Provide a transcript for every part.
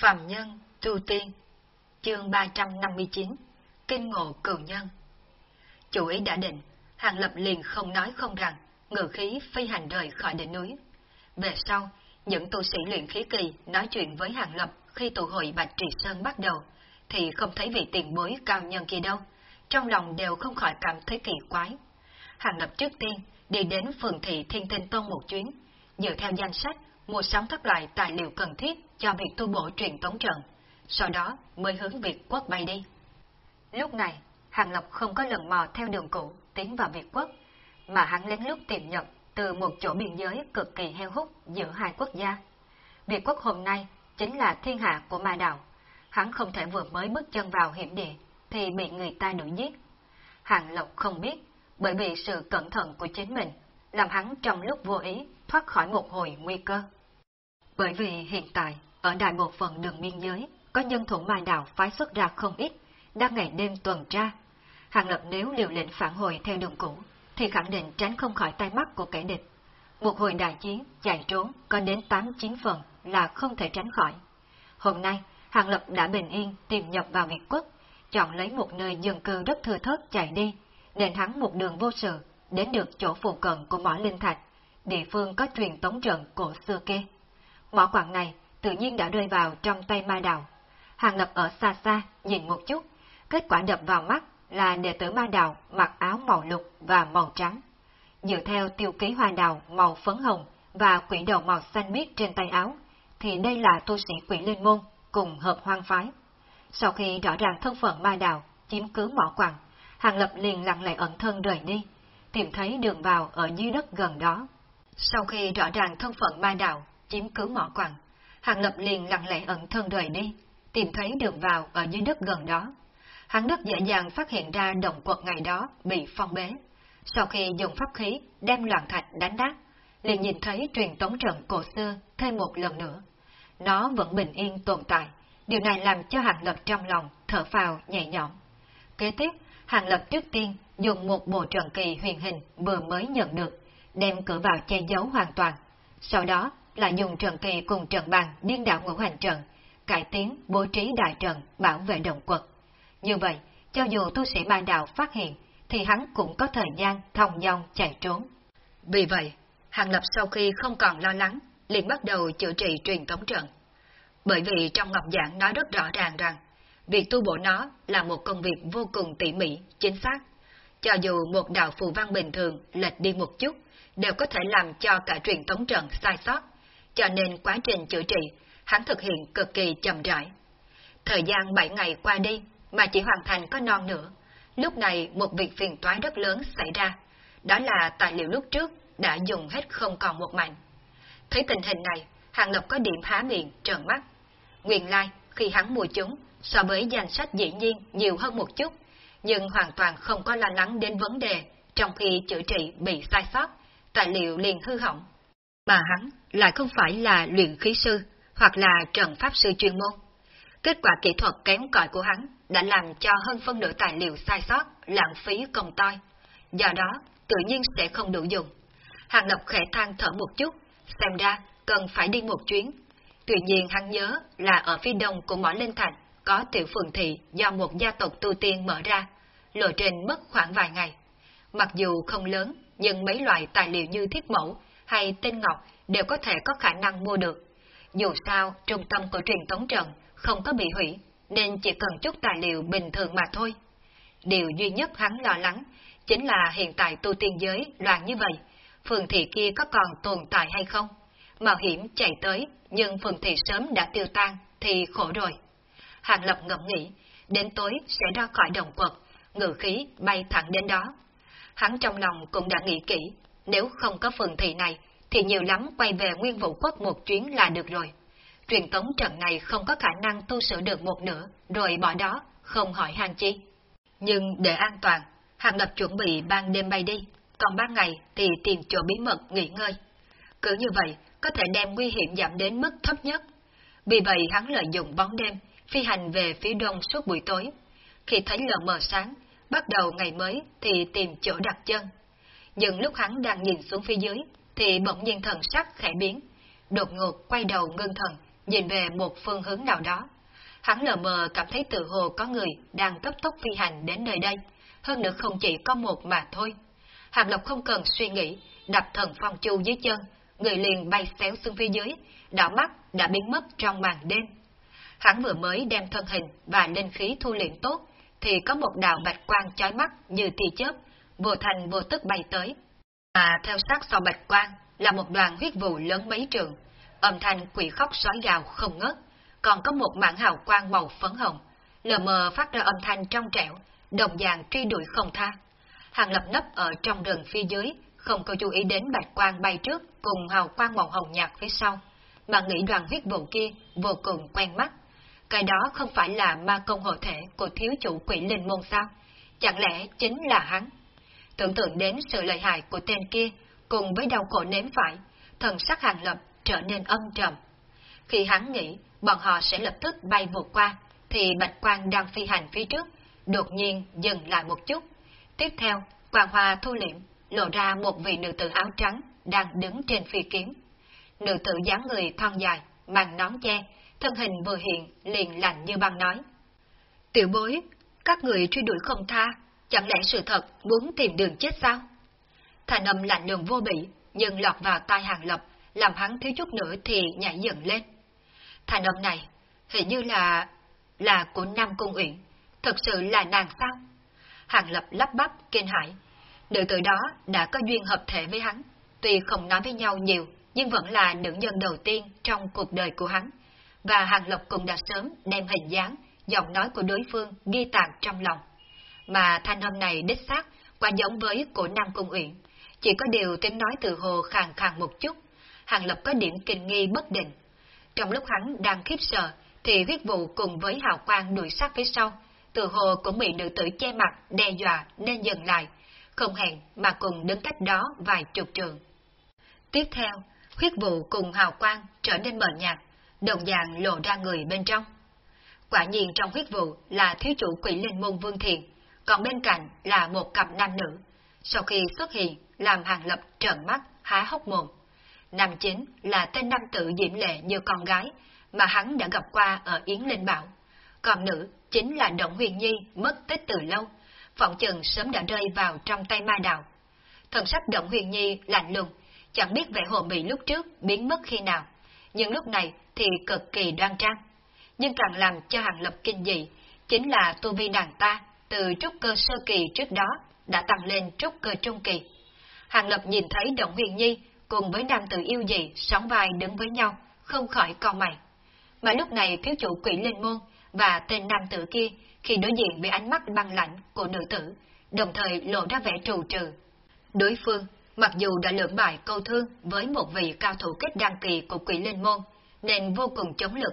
Phạm Nhân, Tu Tiên Chương 359 Kinh ngộ cửu nhân Chủ ý đã định, Hàng Lập liền không nói không rằng, ngự khí phi hành rời khỏi đỉnh núi. Về sau, những tu sĩ luyện khí kỳ nói chuyện với Hàng Lập khi tụ hội Bạch Trì Sơn bắt đầu, thì không thấy vị tiền bối cao nhân kia đâu, trong lòng đều không khỏi cảm thấy kỳ quái. Hàng Lập trước tiên đi đến phường thị Thiên Tinh Tông một chuyến, dựa theo danh sách mua sắm các loại tài liệu cần thiết cho việc tu bổ truyền tống trận, sau đó mới hướng Việt quốc bay đi. Lúc này, Hàng Lập không có lần mò theo đường cũ tiến vào Việt quốc, mà hắn lén lút tìm nhập từ một chỗ biên giới cực kỳ heo hút giữa hai quốc gia. Việt quốc hôm nay chính là thiên hạ của ma đạo, hắn không thể vừa mới bước chân vào hiểm địa thì bị người ta đuổi giết. Hàng Lộc không biết, bởi vì sự cẩn thận của chính mình, làm hắn trong lúc vô ý thoát khỏi một hồi nguy cơ. Bởi vì hiện tại, ở đại bộ phận đường biên giới, có nhân thủ mai đạo phái xuất ra không ít, đang ngày đêm tuần tra. Hàng Lập nếu liều lĩnh phản hồi theo đường cũ, thì khẳng định tránh không khỏi tay mắt của kẻ địch. Một hồi đại chiến, chạy trốn, có đến 8-9 phần là không thể tránh khỏi. Hôm nay, Hàng Lập đã bình yên tìm nhập vào Việt Quốc, chọn lấy một nơi dân cư rất thừa thớt chạy đi, nên hắn một đường vô sự, đến được chỗ phụ cận của mỏ Linh Thạch, địa phương có truyền tống trận cổ xưa kia. Mỏ quặng này tự nhiên đã rơi vào trong tay ma đạo. Hàng Lập ở xa xa, nhìn một chút, kết quả đập vào mắt là đệ tử ma đạo mặc áo màu lục và màu trắng. Dựa theo tiêu ký hoa đào màu phấn hồng và quỷ đầu màu xanh biếc trên tay áo, thì đây là tu sĩ quỷ linh môn cùng hợp hoang phái. Sau khi rõ ràng thân phận ma đạo chiếm cứ mỏ quặng, Hàng Lập liền lặng lẽ ẩn thân rời đi, tìm thấy đường vào ở dưới đất gần đó. Sau khi rõ ràng thân phận ma đạo chiếm cứ mỏ quặng, Hàng Lập liền lặng lẽ ẩn thân rời đi, tìm thấy đường vào ở dưới đất gần đó. Hắn rất dễ dàng phát hiện ra động quật ngày đó bị phong bế. Sau khi dùng pháp khí đem loạn thạch đánh đát, liền nhìn thấy truyền tống trận cổ xưa thêm một lần nữa. Nó vẫn bình yên tồn tại, điều này làm cho Hàng Lập trong lòng thở phào nhẹ nhõm. Kế tiếp, Hàng Lập trước tiên dùng một bộ trận kỳ huyền hình vừa mới nhận được, đem cửa vào che giấu hoàn toàn. Sau đó là dùng trận kỳ cùng trận bàn điên đảo ngũ hành trận, cải tiến bố trí đại trận bảo vệ động quật. Như vậy, cho dù tu sĩ ban đạo phát hiện, thì hắn cũng có thời gian thông dong chạy trốn. Vì vậy, Hàng Lập sau khi không còn lo lắng, liền bắt đầu chữa trị truyền thống trận. Bởi vì trong Ngọc Giảng nói rất rõ ràng rằng, việc tu bổ nó là một công việc vô cùng tỉ mỉ, chính xác. Cho dù một đạo phù văn bình thường lệch đi một chút, đều có thể làm cho cả truyền thống trận sai sót, cho nên quá trình chữa trị, hắn thực hiện cực kỳ chậm rãi. Thời gian 7 ngày qua đi, mà chỉ hoàn thành có non nữa. Lúc này một việc phiền toái rất lớn xảy ra, đó là tài liệu lúc trước đã dùng hết không còn một mảnh. Thấy tình hình này, Hàng Lập có điểm há miệng, trợn mắt. Nguyên lai, khi hắn mua chúng, so với danh sách dĩ nhiên nhiều hơn một chút, nhưng hoàn toàn không có lo lắng đến vấn đề trong khi chữa trị bị sai sót, tài liệu liền hư hỏng. Mà hắn lại không phải là luyện khí sư hoặc là trần pháp sư chuyên môn. Kết quả kỹ thuật kém cỏi của hắn đã làm cho hơn phân nửa tài liệu sai sót, lãng phí công toi. Do đó, tự nhiên sẽ không đủ dùng. Hàng Lập khẽ than thở một chút, xem ra cần phải đi một chuyến. Tuy nhiên hắn nhớ là ở phía đông của mỏ Linh Thành có tiểu phường thị do một gia tộc tu tiên mở ra, lộ trình mất khoảng vài ngày. Mặc dù không lớn, nhưng mấy loại tài liệu như thiết mẫu hay tinh ngọc đều có thể có khả năng mua được. Dù sao, trung tâm của truyền tống trận không có bị hủy, nên chỉ cần chút tài liệu bình thường mà thôi. Điều duy nhất hắn lo lắng chính là hiện tại tu tiên giới loạn như vậy, phường thị kia có còn tồn tại hay không? Mạo hiểm chạy tới, nhưng phường thị sớm đã tiêu tan, thì khổ rồi. Hàng Lập ngẫm nghĩ, đến tối sẽ ra khỏi đồng quật, ngự khí bay thẳng đến đó. Hắn trong lòng cũng đã nghĩ kỹ, nếu không có phường thị này, thì nhiều lắm quay về nguyên vũ quốc một chuyến là được rồi truyền tống trận này không có khả năng tu sửa được một nửa, rồi bỏ đó, không hỏi hàng chi. Nhưng để an toàn, Hàng Lập chuẩn bị ban đêm bay đi, còn ban ngày thì tìm chỗ bí mật nghỉ ngơi. Cứ như vậy, có thể đem nguy hiểm giảm đến mức thấp nhất. Vì vậy hắn lợi dụng bóng đêm, phi hành về phía đông suốt buổi tối. Khi thấy lờ mờ sáng, bắt đầu ngày mới thì tìm chỗ đặt chân. Nhưng lúc hắn đang nhìn xuống phía dưới, thì bỗng nhiên thần sắc khẽ biến. Đột ngột quay đầu ngưng thần, nhìn về một phương hướng nào đó. Hắn lờ mờ cảm thấy tự hồ có người đang cấp tốc phi hành đến nơi đây, hơn nữa không chỉ có một mà thôi. Hàm Lộc không cần suy nghĩ, đập thần phong chu dưới chân, người liền bay xéo xuống phía dưới, đảo mắt đã biến mất trong màn đêm. Hắn vừa mới đem thân hình và linh khí thu luyện tốt, thì có một đạo bạch quang chói mắt như tia chớp, vô thành vô tức bay tới. Mà theo sát sau bạch quang là một đoàn huyết vụ lớn mấy trường, âm thanh quỷ khóc sói gào không ngớt, còn có một mảng hào quang màu phấn hồng, lờ mờ phát ra âm thanh trong trẻo, đồng dạng truy đuổi không tha. Hàng lập nấp ở trong rừng phía dưới, không có chú ý đến bạch quang bay trước cùng hào quang màu hồng nhạt phía sau, mà nghĩ đoàn huyết vụ kia vô cùng quen mắt. Cái đó không phải là ma công hộ thể của thiếu chủ quỷ linh môn sao? Chẳng lẽ chính là hắn? Tưởng tượng đến sự lợi hại của tên kia, cùng với đau khổ nếm phải, thần sắc hàng lập trở nên âm trầm. Khi hắn nghĩ bọn họ sẽ lập tức bay vượt qua, thì bạch quang đang phi hành phía trước, đột nhiên dừng lại một chút. Tiếp theo, quang hoa thu liễm, lộ ra một vị nữ tử áo trắng đang đứng trên phi kiếm. Nữ tử dáng người thon dài, mang nón che, thân hình vừa hiện liền lạnh như băng nói. Tiểu bối, các người truy đuổi không tha, chẳng lẽ sự thật muốn tìm đường chết sao? Thành âm lạnh lùng vô bị, nhưng lọt vào tai hàng lập, làm hắn thiếu chút nữa thì nhảy dựng lên. Thành âm này, hình như là... là của Nam Cung Uyển, thật sự là nàng sao? Hàng lập lắp bắp, kinh hãi. Nữ tử đó đã có duyên hợp thể với hắn, tuy không nói với nhau nhiều, nhưng vẫn là nữ nhân đầu tiên trong cuộc đời của hắn. Và Hàng Lập cũng đã sớm đem hình dáng, giọng nói của đối phương ghi tạc trong lòng. Mà thanh âm này đích xác, quả giống với của Nam Cung Uyển, chỉ có điều tiếng nói từ hồ khàn khàn một chút, Hàng Lập có điểm kinh nghi bất định. Trong lúc hắn đang khiếp sợ, thì huyết vụ cùng với hào quang đuổi sát phía sau, từ hồ cũng bị nữ tử che mặt, đe dọa nên dừng lại, không hẹn mà cùng đứng cách đó vài chục trường. Tiếp theo, huyết vụ cùng hào quang trở nên mờ nhạt, đồng dạng lộ ra người bên trong. Quả nhiên trong huyết vụ là thiếu chủ quỷ linh môn vương thiền, còn bên cạnh là một cặp nam nữ. Sau khi xuất hiện, làm hàng lập trợn mắt, há hốc mồm. Nam chính là tên nam tử diễm lệ như con gái, mà hắn đã gặp qua ở Yến Linh Bảo. Còn nữ chính là Động Huyền Nhi mất tích từ lâu, phỏng chừng sớm đã rơi vào trong tay ma đạo. Thần sắc Động Huyền Nhi lạnh lùng, chẳng biết vẻ hồ mị lúc trước biến mất khi nào, nhưng lúc này thì cực kỳ đoan trang. Nhưng càng làm cho Hàng Lập kinh dị, chính là tu vi nàng ta từ trúc cơ sơ kỳ trước đó đã tăng lên trúc cơ trung kỳ. Hàng Lập nhìn thấy Động Huyền Nhi cùng với nam tử yêu dị sóng vai đứng với nhau, không khỏi cau mày. Mà lúc này thiếu chủ quỷ linh môn và tên nam tử kia khi đối diện với ánh mắt băng lạnh của nữ tử, đồng thời lộ ra vẻ trù trừ. Đối phương, mặc dù đã lưỡng bại câu thương với một vị cao thủ kết đăng kỳ của quỷ linh môn, nên vô cùng chống lực.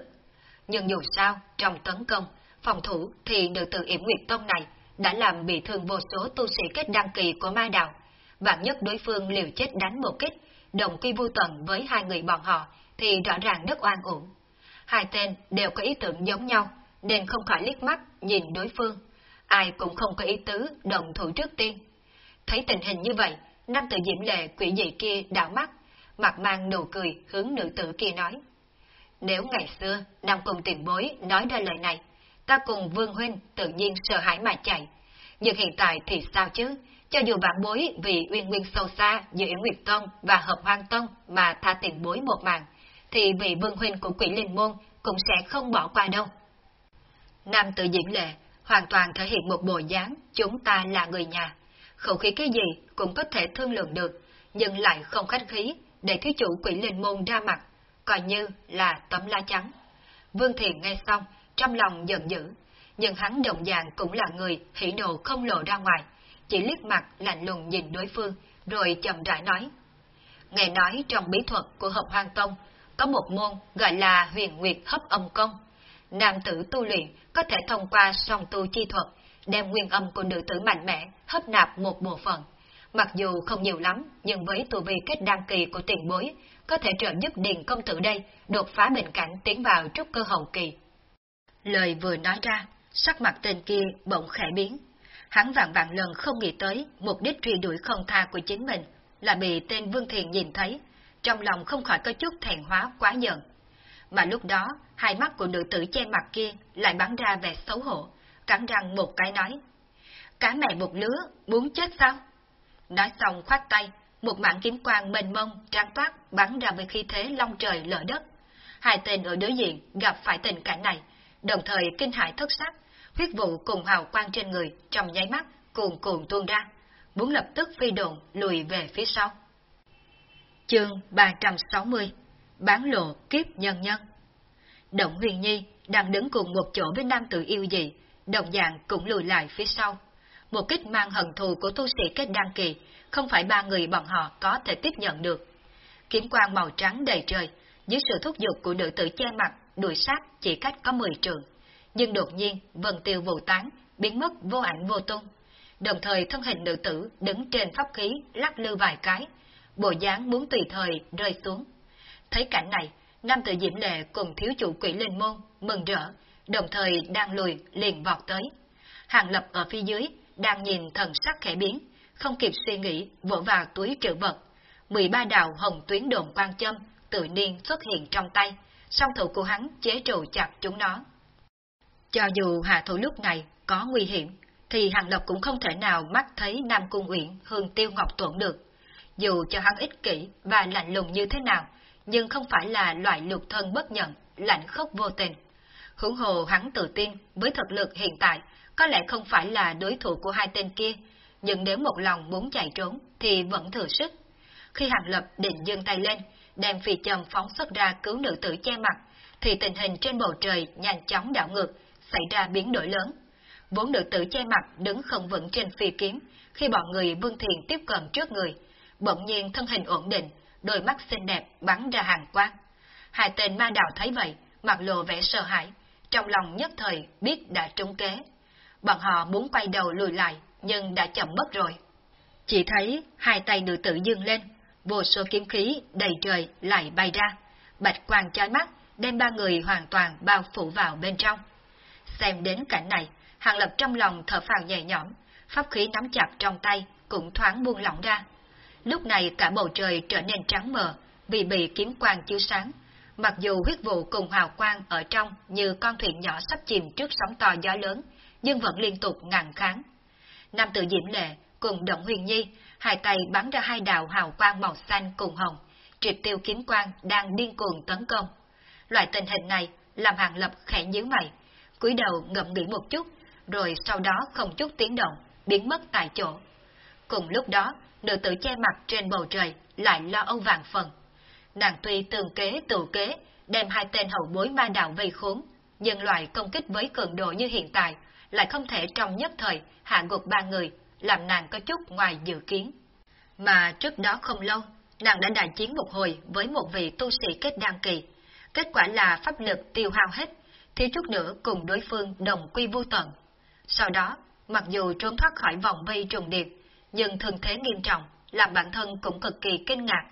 Nhưng dù sao, trong tấn công, phòng thủ thì nữ tử yểm nguyệt tông này đã làm bị thương vô số tu sĩ kết đăng kỳ của ma đạo. Vạn nhất đối phương liều chết đánh một kích, đồng quy vô tận với hai người bọn họ thì rõ ràng rất oan uổng. Hai tên đều có ý tưởng giống nhau, nên không khỏi liếc mắt nhìn đối phương. Ai cũng không có ý tứ đồng thủ trước tiên. Thấy tình hình như vậy, nam tử diễm lệ quỷ dị kia đảo mắt, mặt mang nụ cười hướng nữ tử kia nói. Nếu ngày xưa Nam cùng tiền bối nói ra lời này, ta cùng Vương Huynh tự nhiên sợ hãi mà chạy. Nhưng hiện tại thì sao chứ? Cho dù bạn bối vì uyên nguyên sâu xa giữa Yến Nguyệt Tông và Hợp Hoang Tông mà tha tiền bối một mạng, thì vị Vương Huynh của quỷ linh môn cũng sẽ không bỏ qua đâu. Nam tự diễn lệ hoàn toàn thể hiện một bộ dáng chúng ta là người nhà. Khẩu khí cái gì cũng có thể thương lượng được, nhưng lại không khách khí để thiếu chủ quỷ linh môn ra mặt, coi như là tấm la trắng. Vương thiện nghe xong, trong lòng giận dữ, nhưng hắn đồng dạng cũng là người hỉ nộ không lộ ra ngoài, chỉ liếc mặt lạnh lùng nhìn đối phương, rồi chậm rãi nói. Nghe nói trong bí thuật của Hợp Hoang Tông, có một môn gọi là huyền nguyệt hấp âm công. Nam tử tu luyện có thể thông qua song tu chi thuật, đem nguyên âm của nữ tử mạnh mẽ hấp nạp một bộ phận. Mặc dù không nhiều lắm, nhưng với tu vi kết đăng kỳ của tiền bối, có thể trợ giúp Điền công tử đây đột phá bệnh cảnh tiến vào trúc cơ hậu kỳ. Lời vừa nói ra, sắc mặt tên kia bỗng khẽ biến. Hắn vạn vạn lần không nghĩ tới mục đích truy đuổi không tha của chính mình là bị tên Vương Thiền nhìn thấy, trong lòng không khỏi có chút thẹn hóa quá giận. mà lúc đó hai mắt của nữ tử che mặt kia lại bắn ra vẻ xấu hổ, cắn răng một cái nói. Cá mẹ một lứa, muốn chết sao? Nói xong khoát tay, một mảng kiếm quang mênh mông, trang toát bắn ra với khí thế long trời lở đất. Hai tên ở đối diện gặp phải tình cảnh này, đồng thời kinh hại thất sắc, huyết vụ cùng hào quang trên người trong nháy mắt cuồn cuộn tuôn ra, muốn lập tức phi đồn lùi về phía sau. Chương 360 Bán lộ kiếp nhân nhân Động Huyền Nhi đang đứng cùng một chỗ với nam tử yêu dị, đồng dạng cũng lùi lại phía sau. Một kích mang hận thù của tu sĩ kết đăng kỳ, không phải ba người bọn họ có thể tiếp nhận được. Kiếm quang màu trắng đầy trời, dưới sự thúc giục của nữ tử che mặt, đuổi sát chỉ cách có 10 trường. Nhưng đột nhiên, vần tiêu vụ tán, biến mất vô ảnh vô tung. Đồng thời thân hình nữ tử đứng trên pháp khí lắc lư vài cái, bộ dáng muốn tùy thời rơi xuống. Thấy cảnh này, nam tử diễm lệ cùng thiếu chủ quỷ linh môn, mừng rỡ, đồng thời đang lùi liền vọt tới. Hàng lập ở phía dưới, đang nhìn thần sắc khẽ biến, không kịp suy nghĩ, vỗ vào túi trữ vật. 13 đạo hồng tuyến đồn quan châm tự nhiên xuất hiện trong tay, song thủ của hắn chế trụ chặt chúng nó. Cho dù hạ thủ lúc này có nguy hiểm, thì Hàng Lập cũng không thể nào mắt thấy Nam Cung Uyển hương tiêu ngọc tuẫn được. Dù cho hắn ích kỷ và lạnh lùng như thế nào, nhưng không phải là loại lục thân bất nhận, lạnh khốc vô tình. Hưởng hồ hắn tự tin với thực lực hiện tại, có lẽ không phải là đối thủ của hai tên kia, nhưng nếu một lòng muốn chạy trốn thì vẫn thừa sức. Khi Hàng Lập định dương tay lên, đem phi châm phóng xuất ra cứu nữ tử che mặt, thì tình hình trên bầu trời nhanh chóng đảo ngược, xảy ra biến đổi lớn. Vốn nữ tử che mặt đứng không vững trên phi kiếm, khi bọn người Vương Thiền tiếp cận trước người, bỗng nhiên thân hình ổn định, đôi mắt xinh đẹp bắn ra hàng quang. Hai tên ma đạo thấy vậy, mặt lộ vẻ sợ hãi, trong lòng nhất thời biết đã trúng kế. Bọn họ muốn quay đầu lùi lại, nhưng đã chậm mất rồi. Chỉ thấy hai tay nữ tử dương lên, vô số kiếm khí đầy trời lại bay ra, bạch quang chói mắt, đem ba người hoàn toàn bao phủ vào bên trong. Xem đến cảnh này, Hàng Lập trong lòng thở phào nhẹ nhõm, pháp khí nắm chặt trong tay cũng thoáng buông lỏng ra. Lúc này cả bầu trời trở nên trắng mờ vì bị kiếm quang chiếu sáng. Mặc dù huyết vụ cùng hào quang ở trong như con thuyền nhỏ sắp chìm trước sóng to gió lớn, nhưng vẫn liên tục ngàn kháng. Nam tử Diễm Lệ cùng Động Huyền Nhi, hai tay bắn ra hai đạo hào quang màu xanh cùng hồng, triệt tiêu kiếm quang đang điên cuồng tấn công. Loại tình hình này làm Hàng Lập khẽ nhíu mày, cúi đầu ngậm nghĩ một chút, rồi sau đó không chút tiếng động, biến mất tại chỗ. Cùng lúc đó, nữ tử che mặt trên bầu trời lại lo âu vàng phần. Nàng tuy tường kế tự kế, đem hai tên hậu bối ma đạo vây khốn, nhưng loại công kích với cường độ như hiện tại lại không thể trong nhất thời hạ gục ba người, làm nàng có chút ngoài dự kiến. Mà trước đó không lâu, nàng đã đại chiến một hồi với một vị tu sĩ kết đăng kỳ. Kết quả là pháp lực tiêu hao hết, thiếu chút nữa cùng đối phương đồng quy vô tận. Sau đó, mặc dù trốn thoát khỏi vòng vây trùng điệp, nhưng thân thế nghiêm trọng, làm bản thân cũng cực kỳ kinh ngạc.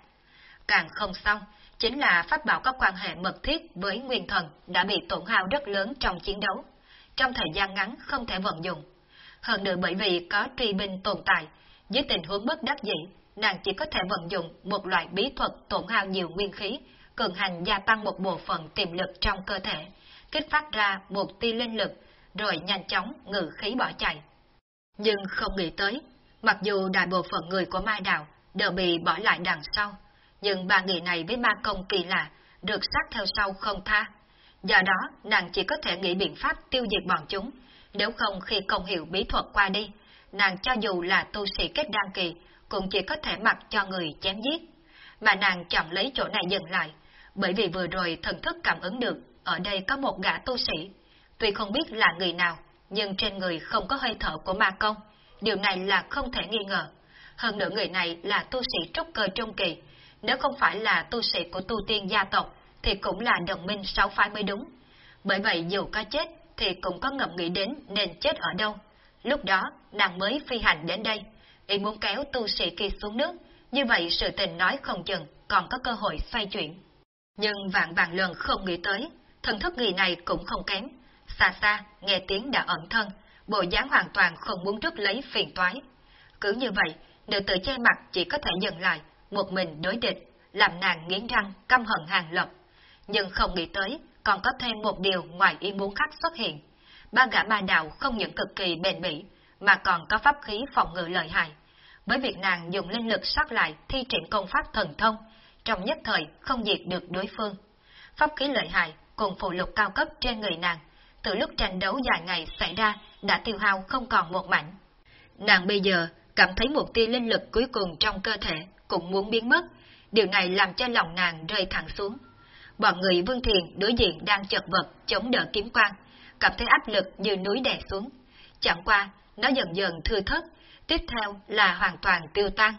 Càng không xong, chính là pháp bảo có quan hệ mật thiết với nguyên thần đã bị tổn hao rất lớn trong chiến đấu, trong thời gian ngắn không thể vận dụng. Hơn nữa bởi vì có truy binh tồn tại, dưới tình huống bất đắc dĩ, nàng chỉ có thể vận dụng một loại bí thuật tổn hao nhiều nguyên khí, cường hành gia tăng một bộ phận tiềm lực trong cơ thể, kích phát ra một tia linh lực, rồi nhanh chóng ngự khí bỏ chạy. Nhưng không nghĩ tới, mặc dù đại bộ phận người của Mai Đạo đều bị bỏ lại đằng sau, nhưng ba người này với ma công kỳ lạ, được sát theo sau không tha. Do đó, nàng chỉ có thể nghĩ biện pháp tiêu diệt bọn chúng, nếu không khi công hiệu bí thuật qua đi, nàng cho dù là tu sĩ kết đăng kỳ, cũng chỉ có thể mặc cho người chém giết. Mà nàng chọn lấy chỗ này dừng lại, bởi vì vừa rồi thần thức cảm ứng được, ở đây có một gã tu sĩ. Tuy không biết là người nào, nhưng trên người không có hơi thở của ma công, điều này là không thể nghi ngờ. Hơn nữa người này là tu sĩ trúc cơ trung kỳ, nếu không phải là tu sĩ của tu tiên gia tộc, thì cũng là đồng minh sáu phái mới đúng. Bởi vậy dù có chết, thì cũng có ngậm nghĩ đến nên chết ở đâu. Lúc đó, nàng mới phi hành đến đây, ý muốn kéo tu sĩ kia xuống nước, như vậy sự tình nói không chừng còn có cơ hội xoay chuyển. Nhưng vạn vạn lần không nghĩ tới, thần thức người này cũng không kém. Xa xa, nghe tiếng đã ẩn thân, bộ dáng hoàn toàn không muốn rút lấy phiền toái. Cứ như vậy, nữ tử che mặt chỉ có thể dừng lại, một mình đối địch, làm nàng nghiến răng căm hận hàng lập. nhưng không nghĩ tới còn có thêm một điều ngoài ý muốn khác xuất hiện. Ba gã ma đạo không những cực kỳ bền bỉ, mà còn có pháp khí phòng ngự lợi hại. Với việc nàng dùng linh lực sát lại thi triển công pháp thần thông, trong nhất thời không diệt được đối phương. Pháp khí lợi hại cùng phụ lục cao cấp trên người nàng, từ lúc tranh đấu dài ngày xảy ra đã tiêu hao không còn một mảnh. Nàng bây giờ cảm thấy một tia linh lực cuối cùng trong cơ thể cũng muốn biến mất, điều này làm cho lòng nàng rơi thẳng xuống. Bọn người Vương Thiền đối diện đang chật vật chống đỡ kiếm quang, cảm thấy áp lực như núi đè xuống. Chẳng qua, nó dần dần thưa thất, tiếp theo là hoàn toàn tiêu tan.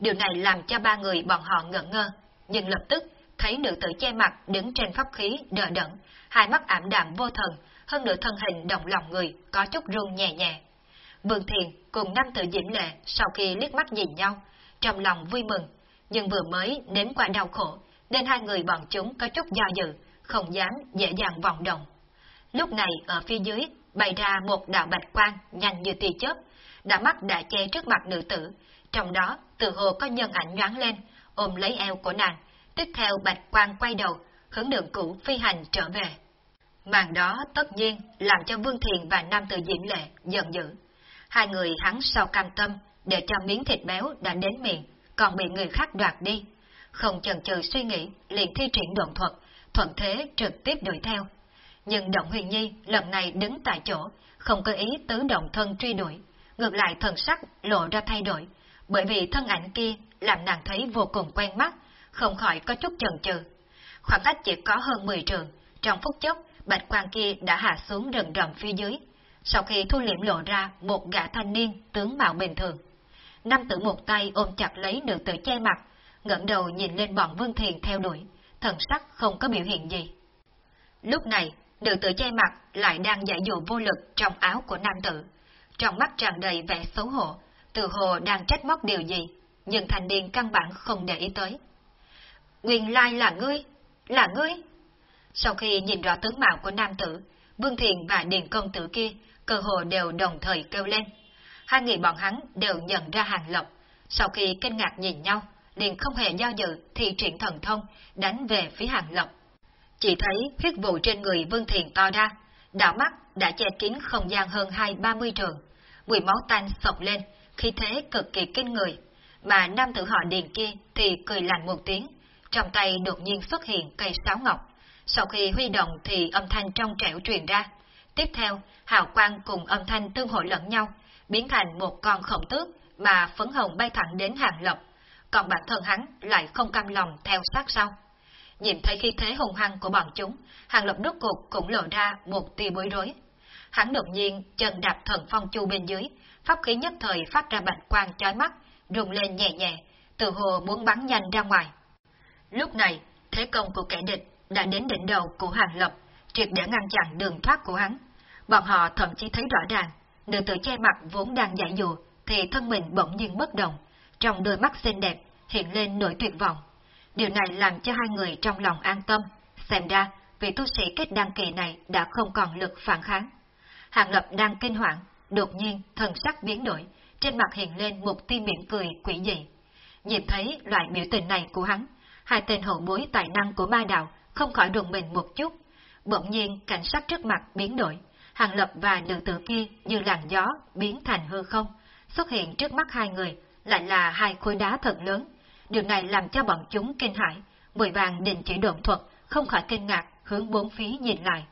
Điều này làm cho ba người bọn họ ngỡ ngơ, nhưng lập tức thấy nữ tử che mặt đứng trên pháp khí đờ đẫn, hai mắt ảm đạm vô thần, hơn nữa thân hình động lòng người có chút run nhẹ nhẹ. Vương Thiền cùng nam tử Diễm Lệ sau khi liếc mắt nhìn nhau, trong lòng vui mừng, nhưng vừa mới nếm qua đau khổ, nên hai người bọn chúng có chút do dự, không dám dễ dàng vọng động. Lúc này ở phía dưới bày ra một đạo bạch quang nhanh như tia chớp, đã mắt đã che trước mặt nữ tử, trong đó từ hồ có nhân ảnh nhoáng lên, ôm lấy eo của nàng, tiếp theo bạch quang quay đầu, hướng đường cũ phi hành trở về. Màn đó tất nhiên làm cho Vương Thiền và Nam Tử Diễm Lệ giận dữ. Hai người hắn sau cam tâm để cho miếng thịt béo đã đến miệng, còn bị người khác đoạt đi. Không chần chừ suy nghĩ, liền thi triển độn thuật, thuận thế trực tiếp đuổi theo. Nhưng Động Huyền Nhi lần này đứng tại chỗ, không có ý tứ động thân truy đuổi, ngược lại thần sắc lộ ra thay đổi, bởi vì thân ảnh kia làm nàng thấy vô cùng quen mắt, không khỏi có chút chần chừ. Khoảng cách chỉ có hơn 10 trường, trong phút chốc, bạch quan kia đã hạ xuống rừng rậm phía dưới, sau khi thu liễm lộ ra một gã thanh niên tướng mạo bình thường. Nam tử một tay ôm chặt lấy nữ tử che mặt, ngẩng đầu nhìn lên bọn Vương Thiền theo đuổi, thần sắc không có biểu hiện gì. Lúc này, nữ tử che mặt lại đang giải dụ vô lực trong áo của nam tử, trong mắt tràn đầy vẻ xấu hổ, từ hồ đang trách móc điều gì, nhưng thành niên căn bản không để ý tới. Nguyên lai là ngươi, là ngươi. Sau khi nhìn rõ tướng mạo của nam tử, Vương Thiền và Điền công tử kia cơ hồ đều đồng thời kêu lên. Hai người bọn hắn đều nhận ra hàng lập, sau khi kinh ngạc nhìn nhau, liền không hề do dự thì triển thần thông, đánh về phía hàng lập. Chỉ thấy huyết vụ trên người Vương Thiền to ra, đảo mắt đã che kín không gian hơn hai ba mươi trường, mùi máu tanh sộc lên, khi thế cực kỳ kinh người, mà nam tử họ Điền kia thì cười lạnh một tiếng, trong tay đột nhiên xuất hiện cây sáo ngọc, sau khi huy động thì âm thanh trong trẻo truyền ra. Tiếp theo, hào quang cùng âm thanh tương hội lẫn nhau, biến thành một con khổng tước mà phấn hồng bay thẳng đến hàng lộc còn bản thân hắn lại không cam lòng theo sát sau. Nhìn thấy khi thế hùng hăng của bọn chúng, hàng lập đốt cục cũng lộ ra một tia bối rối. Hắn đột nhiên chân đạp thần phong chu bên dưới, pháp khí nhất thời phát ra bạch quang chói mắt, rung lên nhẹ nhẹ, từ hồ muốn bắn nhanh ra ngoài. Lúc này, thế công của kẻ địch đã đến đỉnh đầu của Hàng Lập, triệt để ngăn chặn đường thoát của hắn. Bọn họ thậm chí thấy rõ ràng, nữ tử che mặt vốn đang giải dụ, thì thân mình bỗng nhiên bất động, trong đôi mắt xinh đẹp hiện lên nỗi tuyệt vọng. Điều này làm cho hai người trong lòng an tâm, xem ra vị tu sĩ kết đăng kỳ này đã không còn lực phản kháng. Hàng Lập đang kinh hoàng, đột nhiên thần sắc biến đổi, trên mặt hiện lên một tia mỉm cười quỷ dị. Nhìn thấy loại biểu tình này của hắn, hai tên hậu bối tài năng của ma đạo không khỏi đùng mình một chút. Bỗng nhiên cảnh sát trước mặt biến đổi, hàng lập và nữ tử kia như làn gió biến thành hư không, xuất hiện trước mắt hai người, lại là hai khối đá thật lớn. Điều này làm cho bọn chúng kinh hãi, mười vàng đình chỉ độn thuật, không khỏi kinh ngạc, hướng bốn phía nhìn lại.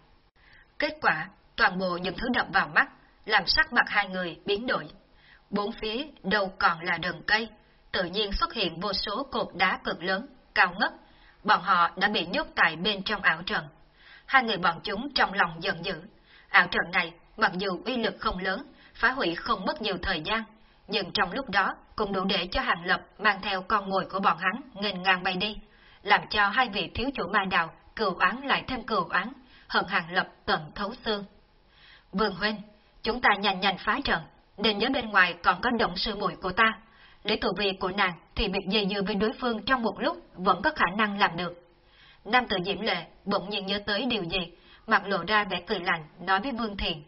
Kết quả, toàn bộ những thứ đập vào mắt, làm sắc mặt hai người biến đổi. Bốn phía đâu còn là rừng cây, tự nhiên xuất hiện vô số cột đá cực lớn, cao ngất, bọn họ đã bị nhốt tại bên trong ảo trận. Hai người bọn chúng trong lòng giận dữ. Ảo trận này, mặc dù uy lực không lớn, phá hủy không mất nhiều thời gian, nhưng trong lúc đó cũng đủ để cho Hàng Lập mang theo con mồi của bọn hắn nghênh ngang bay đi, làm cho hai vị thiếu chủ ma đào cừu oán lại thêm cừu oán, hận Hàng Lập tận thấu xương. Vương Huynh, chúng ta nhanh nhanh phá trận, nên nhớ bên ngoài còn có động sư muội của ta, để tù vị của nàng thì việc dây dưa với đối phương trong một lúc vẫn có khả năng làm được. Nam tử Diễm Lệ bỗng nhiên nhớ tới điều gì, mặt lộ ra vẻ cười lạnh, nói với Vương Thiền.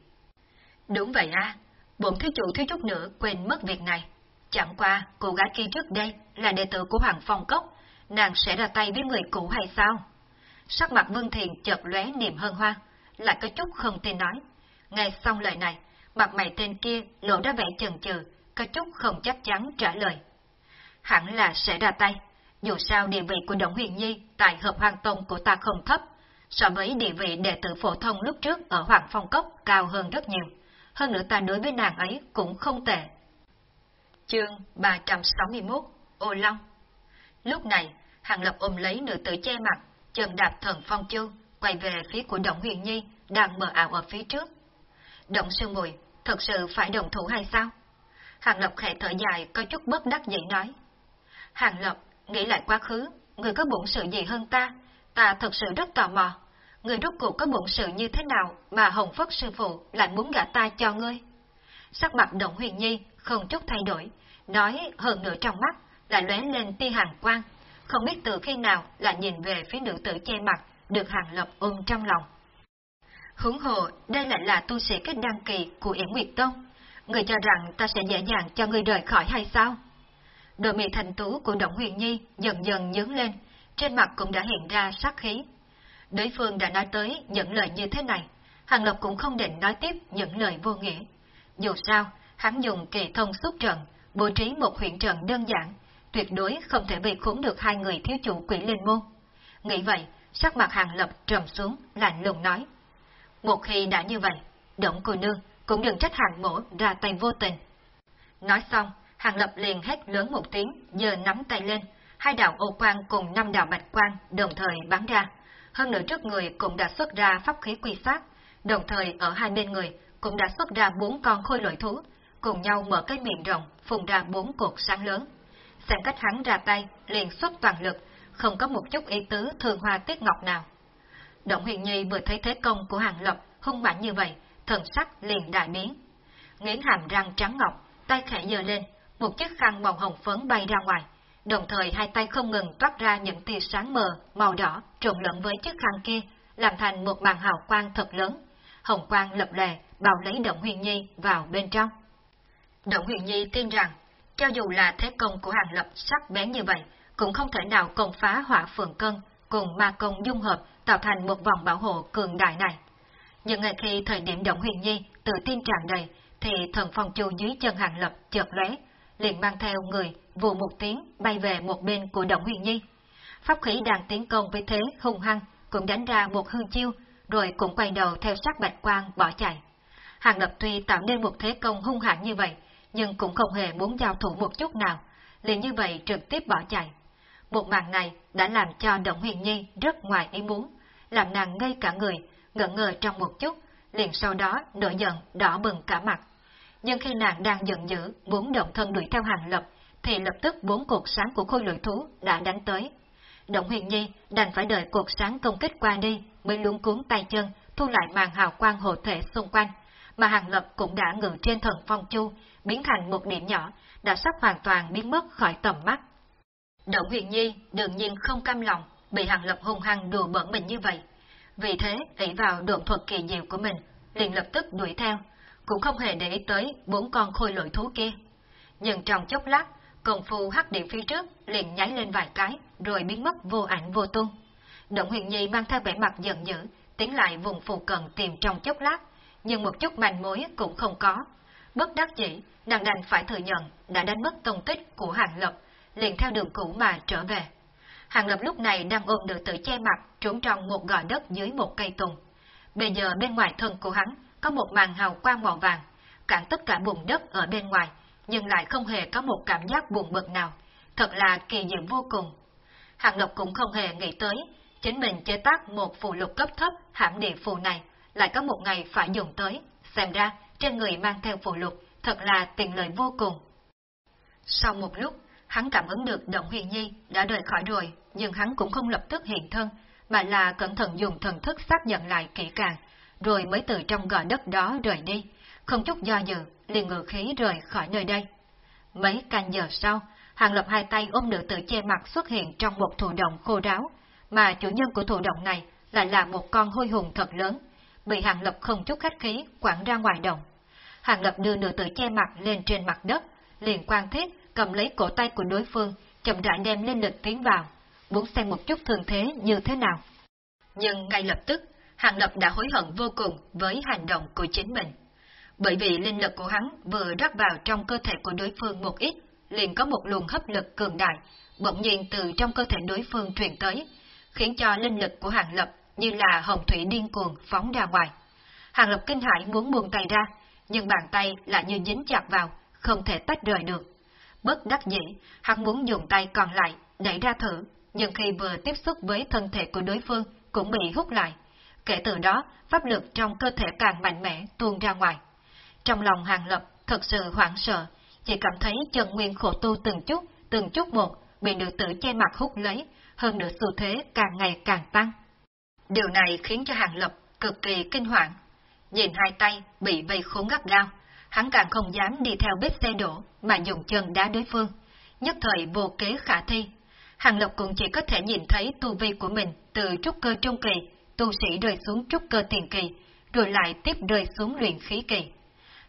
Đúng vậy à, bổn thiếu chủ thiếu chút nữa quên mất việc này. Chẳng qua, cô gái kia trước đây là đệ tử của Hoàng Phong Cốc, nàng sẽ ra tay với người cũ hay sao? Sắc mặt Vương Thiền chợt lóe niềm hân hoan, lại có chút không tin nói. Nghe xong lời này, mặt mày tên kia lộ ra vẻ chần chừ, có chút không chắc chắn trả lời. Hẳn là sẽ ra tay, dù sao địa vị của Động Huyền Nhi tại hợp hoàng tông của ta không thấp, so với địa vị đệ tử phổ thông lúc trước ở Hoàng Phong Cốc cao hơn rất nhiều. Hơn nữa ta đối với nàng ấy cũng không tệ. Chương 361 Ô Long Lúc này, Hàng Lập ôm lấy nữ tử che mặt, chân đạp thần phong chương quay về phía của Động Huyền Nhi, đang mờ ảo ở phía trước. Động sư mùi, thật sự phải đồng thủ hay sao? Hàng Lập khẽ thở dài, có chút bất đắc dĩ nói. Hàng Lập, nghĩ lại quá khứ, người có bụng sự gì hơn ta? Ta thật sự rất tò mò. Người rốt cuộc có bụng sự như thế nào mà Hồng Phất sư phụ lại muốn gả ta cho ngươi? Sắc mặt Đồng Huyền Nhi không chút thay đổi, nói hơn nửa trong mắt lại lóe lên tia hàng quang, không biết từ khi nào lại nhìn về phía nữ tử che mặt, được Hàng Lập ôm trong lòng. Hướng hồ, đây lại là tu sĩ kết đăng kỳ của Yển Nguyệt Tông. Người cho rằng ta sẽ dễ dàng cho người rời khỏi hay sao? Đôi mì thành tú của Động Huyền Nhi dần dần nhướng lên, trên mặt cũng đã hiện ra sát khí. Đối phương đã nói tới những lời như thế này, Hàng Lập cũng không định nói tiếp những lời vô nghĩa. Dù sao, hắn dùng kỳ thông xúc trận, bố trí một huyện trận đơn giản, tuyệt đối không thể bị khốn được hai người thiếu chủ quỷ linh môn. Nghĩ vậy, sắc mặt Hàng Lập trầm xuống, lạnh lùng nói. Một khi đã như vậy, động cô nương cũng đừng trách hàng mổ ra tay vô tình. Nói xong, Hàng Lập liền hét lớn một tiếng, giờ nắm tay lên, hai đạo ô quang cùng năm đạo bạch quang đồng thời bắn ra. Hơn nữa trước người cũng đã xuất ra pháp khí quy sát, đồng thời ở hai bên người cũng đã xuất ra bốn con khôi lỗi thú, cùng nhau mở cái miệng rộng, phùng ra bốn cột sáng lớn. Xem cách hắn ra tay, liền xuất toàn lực, không có một chút ý tứ thường hoa tiết ngọc nào. Động huyền nhi vừa thấy thế công của hàng lập hung mãnh như vậy, thần sắc liền đại biến. Nghiến hàm răng trắng ngọc, tay khẽ giơ lên, một chiếc khăn màu hồng phấn bay ra ngoài, đồng thời hai tay không ngừng toát ra những tia sáng mờ, màu đỏ trộn lẫn với chiếc khăn kia, làm thành một màn hào quang thật lớn. Hồng quang lập lè, bao lấy Động Huyền Nhi vào bên trong. Động Huyền Nhi tin rằng, cho dù là thế công của hàng lập sắc bén như vậy, cũng không thể nào công phá hỏa phượng cân cùng ma công dung hợp tạo thành một vòng bảo hộ cường đại này. Nhưng ngay khi thời điểm Động Huyền Nhi tự tin tràn đầy, thì thần phong chu dưới chân hàng lập chợt lóe, liền mang theo người vụ một tiếng bay về một bên của Động Huyền Nhi. Pháp khí đang tiến công với thế hung hăng cũng đánh ra một hương chiêu, rồi cũng quay đầu theo sát bạch quang bỏ chạy. Hàng lập tuy tạo nên một thế công hung hãn như vậy, nhưng cũng không hề muốn giao thủ một chút nào, liền như vậy trực tiếp bỏ chạy. Một màn này đã làm cho Động Huyền Nhi rất ngoài ý muốn, làm nàng ngây cả người, ngẩn ngơ trong một chút, liền sau đó nổi giận, đỏ bừng cả mặt. Nhưng khi nàng đang giận dữ, muốn động thân đuổi theo hàng lập, thì lập tức bốn cột sáng của khôi lội thú đã đánh tới. Động huyền nhi đành phải đợi cột sáng công kích qua đi, mới luống cuốn tay chân, thu lại màn hào quang hộ thể xung quanh, mà hàng lập cũng đã ngự trên thần phong chu, biến thành một điểm nhỏ, đã sắp hoàn toàn biến mất khỏi tầm mắt. Động huyền nhi đương nhiên không cam lòng, bị hàng lập hung hăng đùa bẩn mình như vậy. Vì thế, ỷ vào độn thuật kỳ diệu của mình, liền lập tức đuổi theo, cũng không hề để ý tới bốn con khôi lội thú kia. Nhưng trong chốc lát, công phu hắc điện phía trước liền nháy lên vài cái, rồi biến mất vô ảnh vô tung. Động huyền nhi mang theo vẻ mặt giận dữ, tiến lại vùng phù cận tìm trong chốc lát, nhưng một chút manh mối cũng không có. Bất đắc dĩ, nàng đành phải thừa nhận đã đánh mất tông tích của hàng lập, liền theo đường cũ mà trở về. Hàng lập lúc này đang ôm nữ tử che mặt trốn trong một gò đất dưới một cây tùng. Bây giờ bên ngoài thân của hắn có một màn hào quang màu vàng, cản tất cả bùn đất ở bên ngoài, nhưng lại không hề có một cảm giác buồn bực nào. Thật là kỳ diệu vô cùng. Hàng Ngọc cũng không hề nghĩ tới, chính mình chế tác một phù lục cấp thấp hãm địa phù này, lại có một ngày phải dùng tới. Xem ra, trên người mang theo phù lục, thật là tiện lợi vô cùng. Sau một lúc, hắn cảm ứng được Động Huyền Nhi đã rời khỏi rồi, nhưng hắn cũng không lập tức hiện thân, mà là cẩn thận dùng thần thức xác nhận lại kỹ càng, rồi mới từ trong gò đất đó rời đi, không chút do dự, liền ngự khí rời khỏi nơi đây. Mấy canh giờ sau, Hàng Lập hai tay ôm nữ tử che mặt xuất hiện trong một thụ động khô ráo, mà chủ nhân của thụ động này lại là một con hôi hùng thật lớn, bị Hàng Lập không chút khách khí quẳng ra ngoài động. Hàng Lập đưa nữ tử che mặt lên trên mặt đất, liền quan thiết cầm lấy cổ tay của đối phương, chậm rãi đem lên lực tiến vào, muốn xem một chút thường thế như thế nào. Nhưng ngay lập tức, Hàng Lập đã hối hận vô cùng với hành động của chính mình. Bởi vì linh lực của hắn vừa rắc vào trong cơ thể của đối phương một ít, liền có một luồng hấp lực cường đại, bỗng nhiên từ trong cơ thể đối phương truyền tới, khiến cho linh lực của Hàng Lập như là hồng thủy điên cuồng phóng ra ngoài. Hàng Lập kinh hãi muốn buông tay ra, nhưng bàn tay lại như dính chặt vào, không thể tách rời được. Bất đắc dĩ, hắn muốn dùng tay còn lại đẩy ra thử, nhưng khi vừa tiếp xúc với thân thể của đối phương cũng bị hút lại. Kể từ đó, pháp lực trong cơ thể càng mạnh mẽ tuôn ra ngoài. Trong lòng Hàng Lập thật sự hoảng sợ, chỉ cảm thấy chân nguyên khổ tu từng chút, từng chút một bị nữ tử che mặt hút lấy, hơn nữa xu thế càng ngày càng tăng. Điều này khiến cho Hàng Lập cực kỳ kinh hoàng. Nhìn hai tay bị vây khốn gắt gao, hắn càng không dám đi theo bếp xe đổ mà dùng chân đá đối phương. Nhất thời vô kế khả thi. Hàng Lập cũng chỉ có thể nhìn thấy tu vi của mình từ trúc cơ trung kỳ, tu sĩ rơi xuống trúc cơ tiền kỳ, rồi lại tiếp rơi xuống luyện khí kỳ.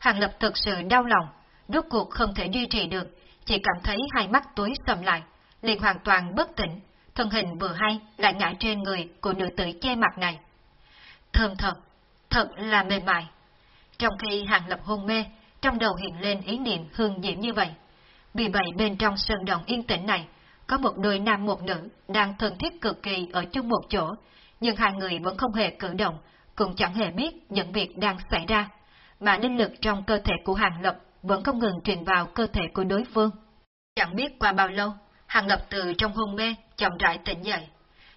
Hàng Lập thực sự đau lòng, rốt cuộc không thể duy trì được, chỉ cảm thấy hai mắt tối sầm lại, liền hoàn toàn bất tỉnh, thân hình vừa hay lại ngã trên người của nữ tử che mặt này. Thơm thật, thật là mềm mại. Trong khi Hàng Lập hôn mê, trong đầu hiện lên ý niệm hương diễm như vậy. Vì vậy bên trong sơn động yên tĩnh này, có một đôi nam một nữ đang thân thiết cực kỳ ở chung một chỗ, nhưng hai người vẫn không hề cử động, cũng chẳng hề biết những việc đang xảy ra, mà linh lực trong cơ thể của Hàng Lập vẫn không ngừng truyền vào cơ thể của đối phương. Chẳng biết qua bao lâu, Hàng Lập từ trong hôn mê chậm rãi tỉnh dậy.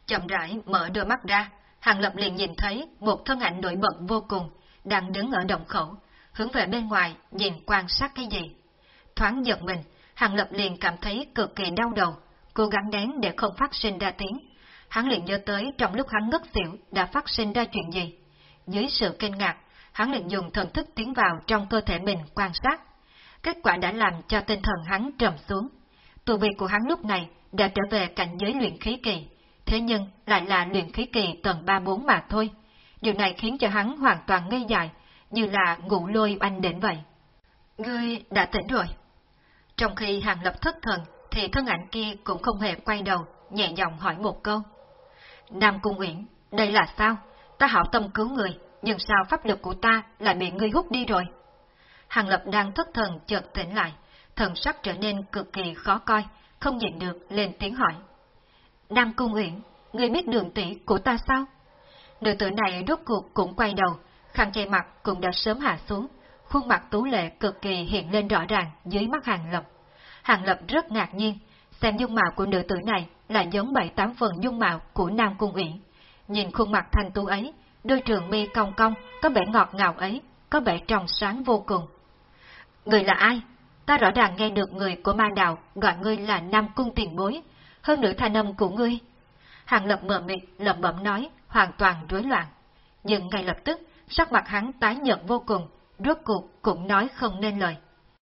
Chậm rãi mở đôi mắt ra, Hàng Lập liền nhìn thấy một thân ảnh nổi bật vô cùng, đang đứng ở động khẩu, hướng về bên ngoài nhìn quan sát cái gì. Thoáng giật mình, Hàng Lập liền cảm thấy cực kỳ đau đầu, cố gắng nén để không phát sinh ra tiếng. Hắn liền nhớ tới trong lúc hắn ngất xỉu đã phát sinh ra chuyện gì. Dưới sự kinh ngạc, hắn liền dùng thần thức tiến vào trong cơ thể mình quan sát. Kết quả đã làm cho tinh thần hắn trầm xuống. Tù vị của hắn lúc này đã trở về cảnh giới luyện khí kỳ, thế nhưng lại là luyện khí kỳ tầng 3-4 mà thôi. Điều này khiến cho hắn hoàn toàn ngây dại, như là ngủ lôi oanh đến vậy. Ngươi đã tỉnh rồi. Trong khi hàng lập thất thần, thì thân ảnh kia cũng không hề quay đầu, nhẹ giọng hỏi một câu. Nam Cung Uyển, đây là sao? Ta hảo tâm cứu người, nhưng sao pháp lực của ta lại bị ngươi hút đi rồi? Hàng Lập đang thất thần chợt tỉnh lại, thần sắc trở nên cực kỳ khó coi, không nhịn được lên tiếng hỏi. Nam Cung Uyển, ngươi biết đường tỷ của ta sao? Nữ tử này rốt cuộc cũng quay đầu, khăn che mặt cũng đã sớm hạ xuống, khuôn mặt tú lệ cực kỳ hiện lên rõ ràng dưới mắt Hàng Lập. Hàng Lập rất ngạc nhiên, xem dung mạo của nữ tử này là giống bảy tám phần dung mạo của Nam Cung Uyển. Nhìn khuôn mặt thanh tú ấy, đôi trường mi cong cong, có vẻ ngọt ngào ấy, có vẻ trong sáng vô cùng. Người là ai? Ta rõ ràng nghe được người của ma đạo gọi ngươi là Nam Cung tiền bối, hơn nữa thanh âm của ngươi. Hàng Lập mờ mịt lẩm bẩm nói, hoàn toàn rối loạn. Nhưng ngay lập tức, sắc mặt hắn tái nhợt vô cùng, rốt cuộc cũng nói không nên lời.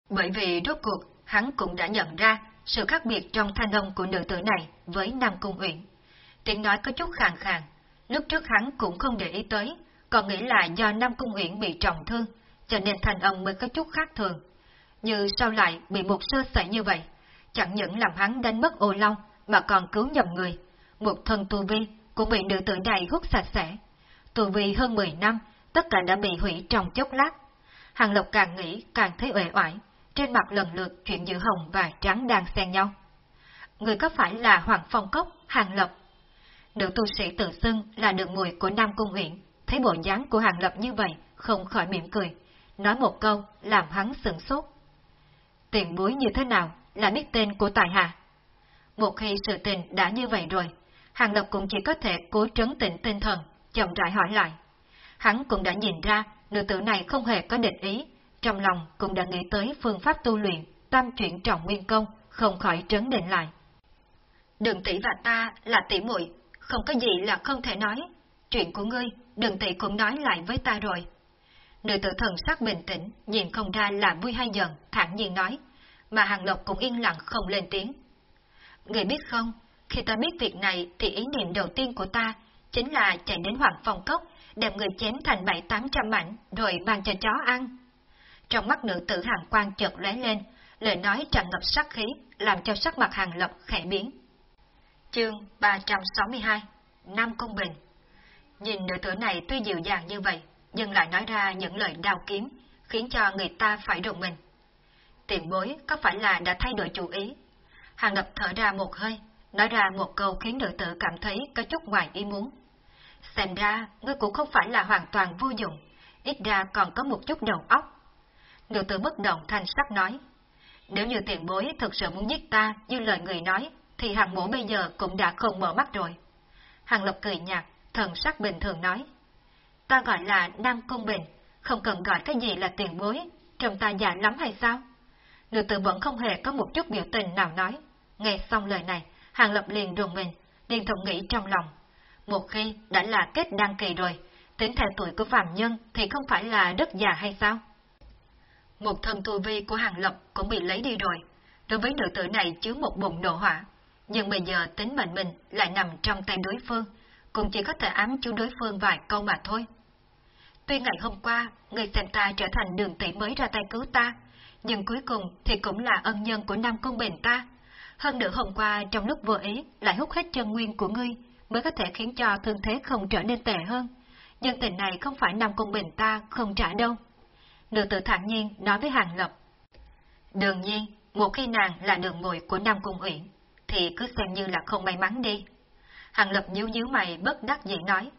Bởi vì rốt cuộc, hắn cũng đã nhận ra sự khác biệt trong thanh âm của nữ tử này với Nam Cung Uyển. Tiếng nói có chút khàn khàn, lúc trước hắn cũng không để ý tới, còn nghĩ là do Nam Cung Uyển bị trọng thương, cho nên thành âm mới có chút khác thường. Như sao lại bị một sơ sẩy như vậy, chẳng những làm hắn đánh mất ô long, mà còn cứu nhầm người. Một thân tu vi cũng bị nữ tử này hút sạch sẽ. Tu vi hơn 10 năm, tất cả đã bị hủy trong chốc lát. Hàng Lộc càng nghĩ càng thấy uể oải, trên mặt lần lượt chuyện giữa hồng và trắng đang xen nhau. Người có phải là Hoàng Phong Cốc, Hàng lộc? Nữ tu sĩ tự xưng là đường mùi của Nam Cung huyện, thấy bộ dáng của Hàng Lập như vậy, không khỏi mỉm cười, nói một câu làm hắn sửng sốt. Tiền bối như thế nào là biết tên của tài hạ? Một khi sự tình đã như vậy rồi, Hàng Lập cũng chỉ có thể cố trấn tĩnh tinh thần, chậm rãi hỏi lại. Hắn cũng đã nhìn ra nữ tử này không hề có định ý, trong lòng cũng đã nghĩ tới phương pháp tu luyện, tam chuyển trọng nguyên công, không khỏi trấn định lại. Đường tỷ và ta là tỷ muội, không có gì là không thể nói. Chuyện của ngươi, đường tỷ cũng nói lại với ta rồi. Nữ tử thần sắc bình tĩnh, nhìn không ra là vui hay giận, thản nhiên nói, mà Hàng Lộc cũng yên lặng không lên tiếng. Người biết không, khi ta biết việc này thì ý niệm đầu tiên của ta chính là chạy đến Hoàng Phong Cốc, đem người chém thành bảy tám trăm mảnh, rồi mang cho chó ăn. Trong mắt nữ tử hàng quan chợt lóe lên, lời nói tràn ngập sắc khí, làm cho sắc mặt hàng lộc khẽ biến. Chương 362 Nam Công Bình Nhìn nữ tử này tuy dịu dàng như vậy, nhưng lại nói ra những lời đau kiếm, khiến cho người ta phải động mình. Tiền bối có phải là đã thay đổi chủ ý? Hàng lập thở ra một hơi, nói ra một câu khiến nữ tử cảm thấy có chút ngoài ý muốn. Xem ra, ngươi cũng không phải là hoàn toàn vô dụng, ít ra còn có một chút đầu óc. Nữ tử bất động thanh sắc nói, nếu như tiền bối thực sự muốn giết ta như lời người nói, thì hàng mổ bây giờ cũng đã không mở mắt rồi. Hàng lập cười nhạt, thần sắc bình thường nói, ta gọi là Nam Cung Bình, không cần gọi cái gì là tiền bối, trông ta già lắm hay sao? Nữ tử vẫn không hề có một chút biểu tình nào nói. Nghe xong lời này, Hàng Lập liền rùng mình, liền thầm nghĩ trong lòng. Một khi đã là kết đăng kỳ rồi, tính theo tuổi của phạm nhân thì không phải là rất già hay sao? Một thân tu vi của Hàng Lập cũng bị lấy đi rồi. Đối với nữ tử này chứa một bụng nổ hỏa, nhưng bây giờ tính mệnh mình lại nằm trong tay đối phương, cũng chỉ có thể ám chú đối phương vài câu mà thôi. Tuy ngày hôm qua, người xem ta trở thành đường tỷ mới ra tay cứu ta, nhưng cuối cùng thì cũng là ân nhân của Nam công Bình ta. Hơn nữa hôm qua trong lúc vô ý lại hút hết chân nguyên của ngươi, mới có thể khiến cho thương thế không trở nên tệ hơn. Nhân tình này không phải Nam công Bình ta không trả đâu. Nữ tử thản nhiên nói với Hàng Lập. Đương nhiên, một khi nàng là đường mùi của Nam Cung Uyển, thì cứ xem như là không may mắn đi. Hàng Lập nhíu nhíu mày bất đắc dĩ nói.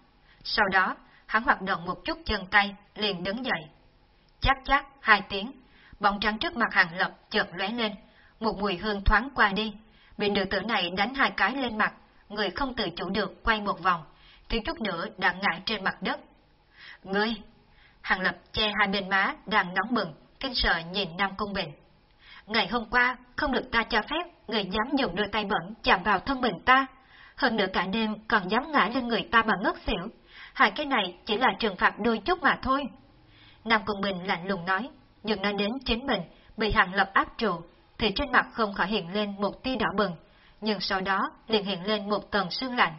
Sau đó, hắn hoạt động một chút chân tay, liền đứng dậy. Chắc chắc, hai tiếng, bóng trắng trước mặt hàng lập chợt lóe lên, một mùi hương thoáng qua đi, bị nữ tử này đánh hai cái lên mặt, người không tự chủ được quay một vòng, thiếu chút nữa đã ngã trên mặt đất. Ngươi! Hàng lập che hai bên má đang nóng bừng, kinh sợ nhìn Nam Cung Bình. Ngày hôm qua, không được ta cho phép, người dám dùng đôi tay bẩn chạm vào thân mình ta. Hơn nữa cả đêm còn dám ngã lên người ta mà ngất xỉu. Hai cái này chỉ là trừng phạt đôi chút mà thôi. Nam Cung Bình lạnh lùng nói, nhưng nói đến chính mình bị Hàng Lập áp trụ, thì trên mặt không khỏi hiện lên một tia đỏ bừng, nhưng sau đó liền hiện lên một tầng sương lạnh.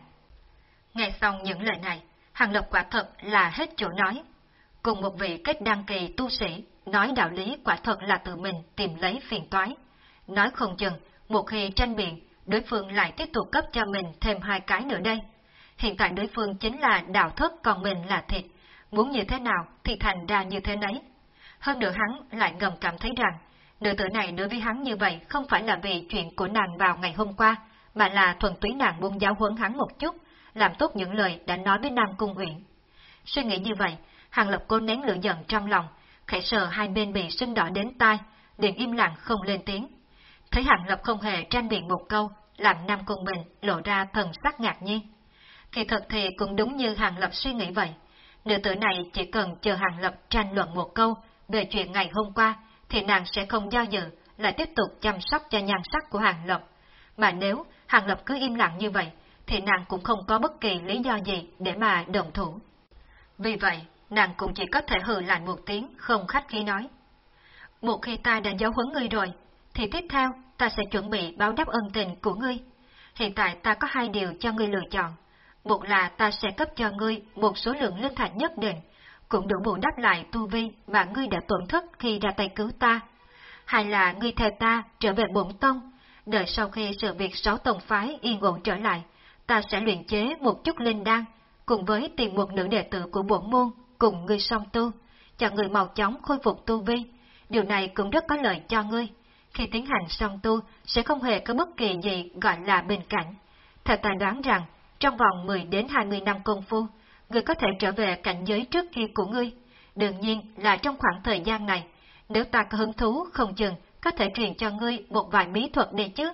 Nghe xong những lời này, Hàng Lập quả thật là hết chỗ nói. Cùng một vị kết đăng kỳ tu sĩ, nói đạo lý quả thật là tự mình tìm lấy phiền toái. Nói không chừng, một khi tranh biện, đối phương lại tiếp tục cấp cho mình thêm hai cái nữa đây. Hiện tại đối phương chính là đạo thức còn mình là thịt, muốn như thế nào thì thành ra như thế nấy. Hơn nữa hắn lại ngầm cảm thấy rằng, nữ tử này đối với hắn như vậy không phải là vì chuyện của nàng vào ngày hôm qua, mà là thuần túy nàng buông giáo huấn hắn một chút, làm tốt những lời đã nói với Nam Cung Uyển. Suy nghĩ như vậy, Hàng Lập cô nén lửa giận trong lòng, khẽ sờ hai bên bị sưng đỏ đến tai, liền im lặng không lên tiếng. Thấy hạng Lập không hề tranh biện một câu, làm Nam Cung Bình lộ ra thần sắc ngạc nhiên. Kỳ thật thì cũng đúng như Hàng Lập suy nghĩ vậy. Nữ tử này chỉ cần chờ Hàng Lập tranh luận một câu về chuyện ngày hôm qua, thì nàng sẽ không do dự, lại tiếp tục chăm sóc cho nhan sắc của Hàng Lập. Mà nếu Hàng Lập cứ im lặng như vậy, thì nàng cũng không có bất kỳ lý do gì để mà động thủ. Vì vậy, nàng cũng chỉ có thể hừ lạnh một tiếng, không khách khí nói. Một khi ta đã giáo huấn ngươi rồi, thì tiếp theo ta sẽ chuẩn bị báo đáp ân tình của ngươi. Hiện tại ta có hai điều cho ngươi lựa chọn. Một là ta sẽ cấp cho ngươi một số lượng linh thạch nhất định, cũng đủ bù đắp lại tu vi mà ngươi đã tổn thất khi ra tay cứu ta. Hay là ngươi theo ta trở về bổn tông, đợi sau khi sự việc sáu tông phái yên ổn trở lại, ta sẽ luyện chế một chút linh đan, cùng với tìm một nữ đệ tử của bổn môn, cùng ngươi song tu, cho ngươi mau chóng khôi phục tu vi. Điều này cũng rất có lợi cho ngươi. Khi tiến hành song tu, sẽ không hề có bất kỳ gì gọi là bình cảnh. Thật ta đoán rằng, trong vòng 10 đến 20 năm công phu, người có thể trở về cảnh giới trước kia của ngươi. Đương nhiên là trong khoảng thời gian này, nếu ta có hứng thú không chừng có thể truyền cho ngươi một vài bí thuật đi chứ.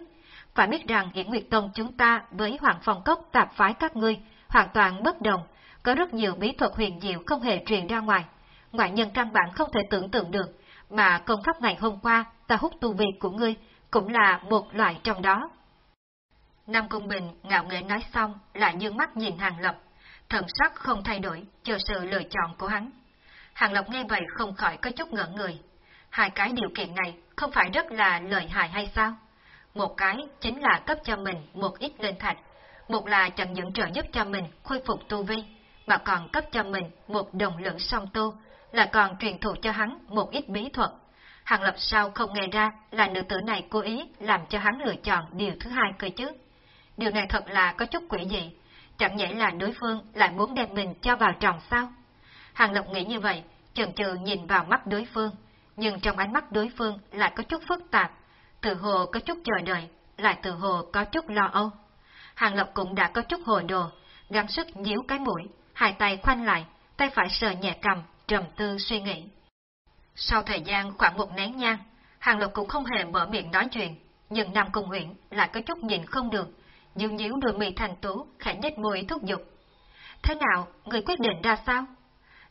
Phải biết rằng Hiển Nguyệt Tông chúng ta với Hoàng Phong Cốc tạp phái các ngươi hoàn toàn bất đồng, có rất nhiều bí thuật huyền diệu không hề truyền ra ngoài. Ngoại nhân căn bản không thể tưởng tượng được, mà công pháp ngày hôm qua ta hút tu vi của ngươi cũng là một loại trong đó. Nam Cung Bình ngạo nghễ nói xong, lại dương mắt nhìn Hàng Lập, thần sắc không thay đổi, chờ sự lựa chọn của hắn. Hàng Lập nghe vậy không khỏi có chút ngỡ người. Hai cái điều kiện này không phải rất là lợi hại hay sao? Một cái chính là cấp cho mình một ít linh thạch, một là chẳng những trợ giúp cho mình khôi phục tu vi, mà còn cấp cho mình một đồng lượng song tu, là còn truyền thụ cho hắn một ít bí thuật. Hàng Lập sao không nghe ra là nữ tử này cố ý làm cho hắn lựa chọn điều thứ hai cơ chứ? Điều này thật là có chút quỷ dị, chẳng nhẽ là đối phương lại muốn đem mình cho vào tròn sao? Hàng lập nghĩ như vậy, chần chừ nhìn vào mắt đối phương, nhưng trong ánh mắt đối phương lại có chút phức tạp, từ hồ có chút chờ đợi, lại từ hồ có chút lo âu. Hàng lập cũng đã có chút hồ đồ, gắng sức nhíu cái mũi, hai tay khoanh lại, tay phải sờ nhẹ cầm, trầm tư suy nghĩ. Sau thời gian khoảng một nén nhang, Hàng Lộc cũng không hề mở miệng nói chuyện, nhưng Nam Cung Nguyễn lại có chút nhìn không được, nhíu nhíu đôi mì thành tú, khẽ nhếch môi thúc giục. Thế nào, người quyết định ra sao?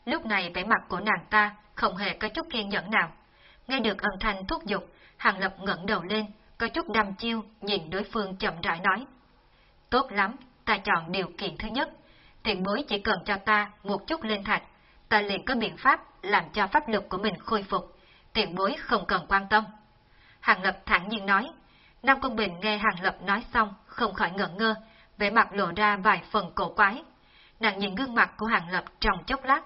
Lúc này vẻ mặt của nàng ta không hề có chút kiên nhẫn nào. Nghe được âm thanh thúc giục, Hàng Lập ngẩng đầu lên, có chút đăm chiêu, nhìn đối phương chậm rãi nói. Tốt lắm, ta chọn điều kiện thứ nhất. Tiền bối chỉ cần cho ta một chút lên thạch, ta liền có biện pháp làm cho pháp lực của mình khôi phục. Tiền bối không cần quan tâm. Hàng Lập thẳng nhiên nói. Nam Công Bình nghe Hàng Lập nói xong, không khỏi ngẩn ngơ, vẻ mặt lộ ra vài phần cổ quái. Nàng nhìn gương mặt của Hàng Lập trong chốc lát,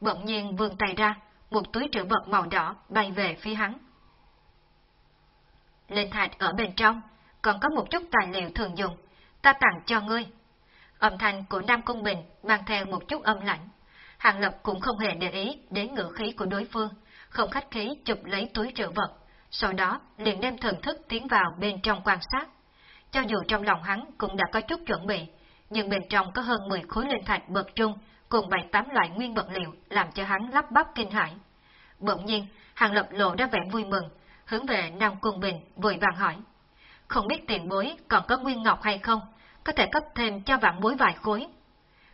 bỗng nhiên vươn tay ra, một túi trữ vật màu đỏ bay về phía hắn. Lên thạch ở bên trong, còn có một chút tài liệu thường dùng, ta tặng cho ngươi. Âm thanh của Nam công Bình mang theo một chút âm lạnh. Hàng Lập cũng không hề để ý đến ngữ khí của đối phương, không khách khí chụp lấy túi trữ vật, sau đó liền đem thần thức tiến vào bên trong quan sát. Cho dù trong lòng hắn cũng đã có chút chuẩn bị, nhưng bên trong có hơn 10 khối linh thạch bậc trung cùng bảy tám loại nguyên vật liệu làm cho hắn lắp bắp kinh hãi. Bỗng nhiên, Hàng Lập lộ ra vẻ vui mừng, hướng về Nam Cung Bình vội vàng hỏi. Không biết tiền bối còn có nguyên ngọc hay không, có thể cấp thêm cho vạn bối vài khối.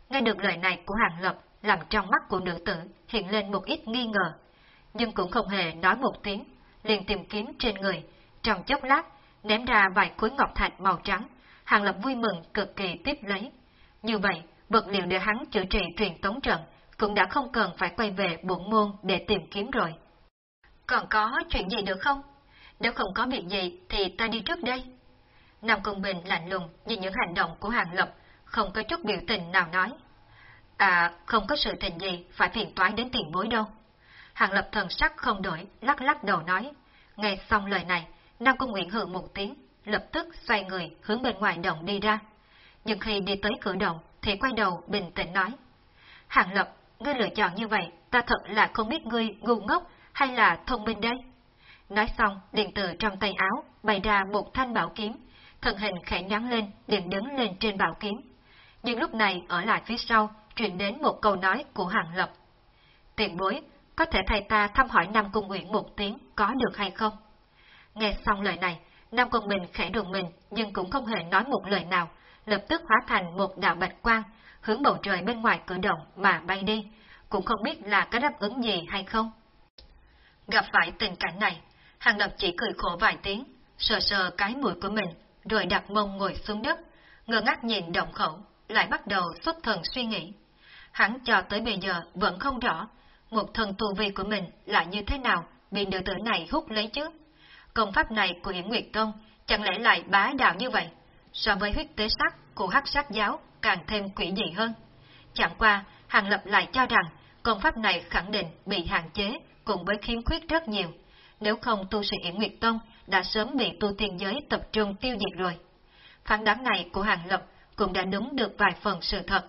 Nghe được lời này của Hàng Lập làm trong mắt của nữ tử hiện lên một ít nghi ngờ, nhưng cũng không hề nói một tiếng, liền tìm kiếm trên người, trong chốc lát ném ra vài khối ngọc thạch màu trắng, Hàng Lập vui mừng cực kỳ tiếp lấy. Như vậy, vật liệu để hắn chữa trị truyền tống trận cũng đã không cần phải quay về bổn môn để tìm kiếm rồi. Còn có chuyện gì được không? Nếu không có việc gì thì ta đi trước đây. Nam Công Bình lạnh lùng nhìn những hành động của Hàng Lập, không có chút biểu tình nào nói. Ta không có sự tình gì phải phiền toái đến tiền bối đâu. Hàng Lập thần sắc không đổi, lắc lắc đầu nói. Nghe xong lời này, Nam Cung Nguyễn hừ một tiếng, lập tức xoay người hướng bên ngoài động đi ra. Nhưng khi đi tới cửa động, thì quay đầu bình tĩnh nói. Hàng Lập, ngươi lựa chọn như vậy, ta thật là không biết ngươi ngu ngốc hay là thông minh đây. Nói xong, điện tử trong tay áo, bày ra một thanh bảo kiếm, thân hình khẽ nhắn lên, liền đứng lên trên bảo kiếm. Nhưng lúc này ở lại phía sau, truyền đến một câu nói của Hàng Lập. Tiền bối, có thể thầy ta thăm hỏi Nam Cung Nguyện một tiếng, có được hay không? Nghe xong lời này, Nam Cung Bình khẽ đùng mình, nhưng cũng không hề nói một lời nào, lập tức hóa thành một đạo bạch quang, hướng bầu trời bên ngoài cửa động mà bay đi, cũng không biết là có đáp ứng gì hay không. Gặp phải tình cảnh này, Hàng Lập chỉ cười khổ vài tiếng, sờ sờ cái mũi của mình, rồi đặt mông ngồi xuống đất, ngơ ngác nhìn động khẩu, lại bắt đầu xuất thần suy nghĩ. Hắn cho tới bây giờ vẫn không rõ, một thần tu vi của mình là như thế nào bị nữ tử này hút lấy chứ. Công pháp này của Hiển Nguyệt Tông chẳng lẽ lại bá đạo như vậy, so với huyết tế sắc của hắc sát giáo càng thêm quỷ dị hơn. Chẳng qua, Hàng Lập lại cho rằng công pháp này khẳng định bị hạn chế cùng với khiếm khuyết rất nhiều, nếu không tu sĩ Yển Nguyệt Tông đã sớm bị tu tiên giới tập trung tiêu diệt rồi. Phán đoán này của Hàng Lập cũng đã đúng được vài phần sự thật.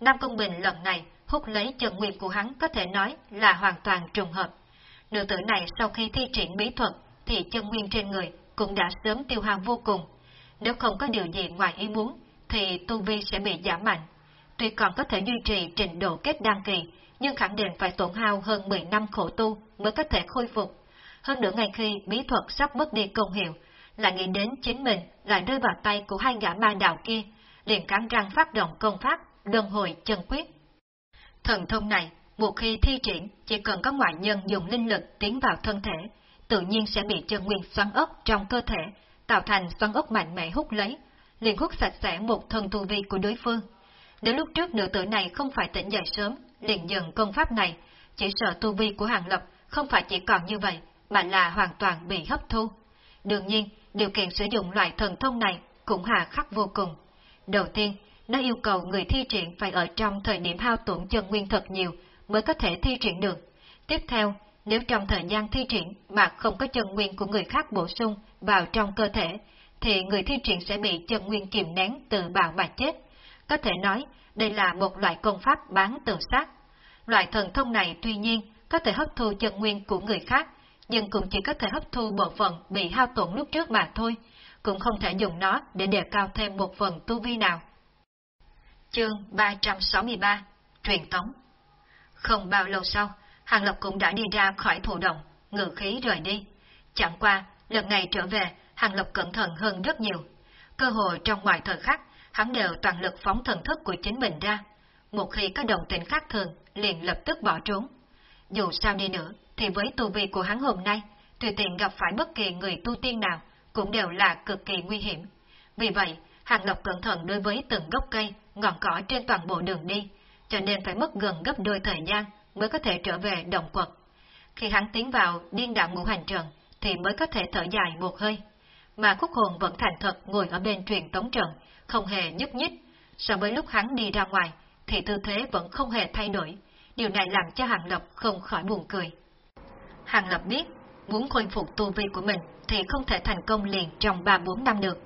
Nam Công Bình lần này hút lấy chân nguyên của hắn có thể nói là hoàn toàn trùng hợp. Nữ tử này sau khi thi triển bí thuật thì chân nguyên trên người cũng đã sớm tiêu hao vô cùng. Nếu không có điều gì ngoài ý muốn, thì tu vi sẽ bị giảm mạnh. Tuy còn có thể duy trì trình độ kết đăng kỳ, nhưng khẳng định phải tổn hao hơn 10 năm khổ tu mới có thể khôi phục. Hơn nữa ngay khi bí thuật sắp mất đi công hiệu, lại nghĩ đến chính mình lại rơi vào tay của hai gã ma đạo kia, liền cắn răng phát động công pháp, đơn hồi chân quyết. Thần thông này, một khi thi triển, chỉ cần có ngoại nhân dùng linh lực tiến vào thân thể, tự nhiên sẽ bị chân nguyên xoắn ốc trong cơ thể, tạo thành xoắn ốc mạnh mẽ hút lấy, liền hút sạch sẽ một thân tu vi của đối phương. Nếu lúc trước nữ tử này không phải tỉnh dậy sớm, liền dừng công pháp này, chỉ sợ tu vi của Hàng Lập không phải chỉ còn như vậy, mà là hoàn toàn bị hấp thu. Đương nhiên, điều kiện sử dụng loại thần thông này cũng hà khắc vô cùng. Đầu tiên, nó yêu cầu người thi triển phải ở trong thời điểm hao tổn chân nguyên thật nhiều mới có thể thi triển được. Tiếp theo, nếu trong thời gian thi triển mà không có chân nguyên của người khác bổ sung vào trong cơ thể, thì người thi triển sẽ bị chân nguyên kiềm nén tự bạo mà chết. có thể nói đây là một loại công pháp bán tự sát. Loại thần thông này tuy nhiên có thể hấp thu chân nguyên của người khác, nhưng cũng chỉ có thể hấp thu bộ phận bị hao tổn lúc trước mà thôi, cũng không thể dùng nó để đề cao thêm một phần tu vi nào. Chương 363 Truyền tống Không bao lâu sau, Hàng Lập cũng đã đi ra khỏi thủ động, ngự khí rời đi. Chẳng qua, lần này trở về, Hàng Lập cẩn thận hơn rất nhiều. Cơ hội trong mọi thời khắc, hắn đều toàn lực phóng thần thức của chính mình ra. Một khi có đồng tình khác thường, liền lập tức bỏ trốn. Dù sao đi nữa, thì với tu vi của hắn hôm nay, tùy tiện gặp phải bất kỳ người tu tiên nào, cũng đều là cực kỳ nguy hiểm. Vì vậy, Hàng Lập cẩn thận đối với từng gốc cây, ngọn cỏ trên toàn bộ đường đi, cho nên phải mất gần gấp đôi thời gian mới có thể trở về động quật. Khi hắn tiến vào điên đạo ngũ hành trận, thì mới có thể thở dài một hơi. Mà khúc hồn vẫn thành thật ngồi ở bên truyền tống trận, không hề nhúc nhích. So với lúc hắn đi ra ngoài, thì tư thế vẫn không hề thay đổi. Điều này làm cho Hàng Lập không khỏi buồn cười. Hàng Lập biết, muốn khôi phục tu vi của mình thì không thể thành công liền trong 3-4 năm được.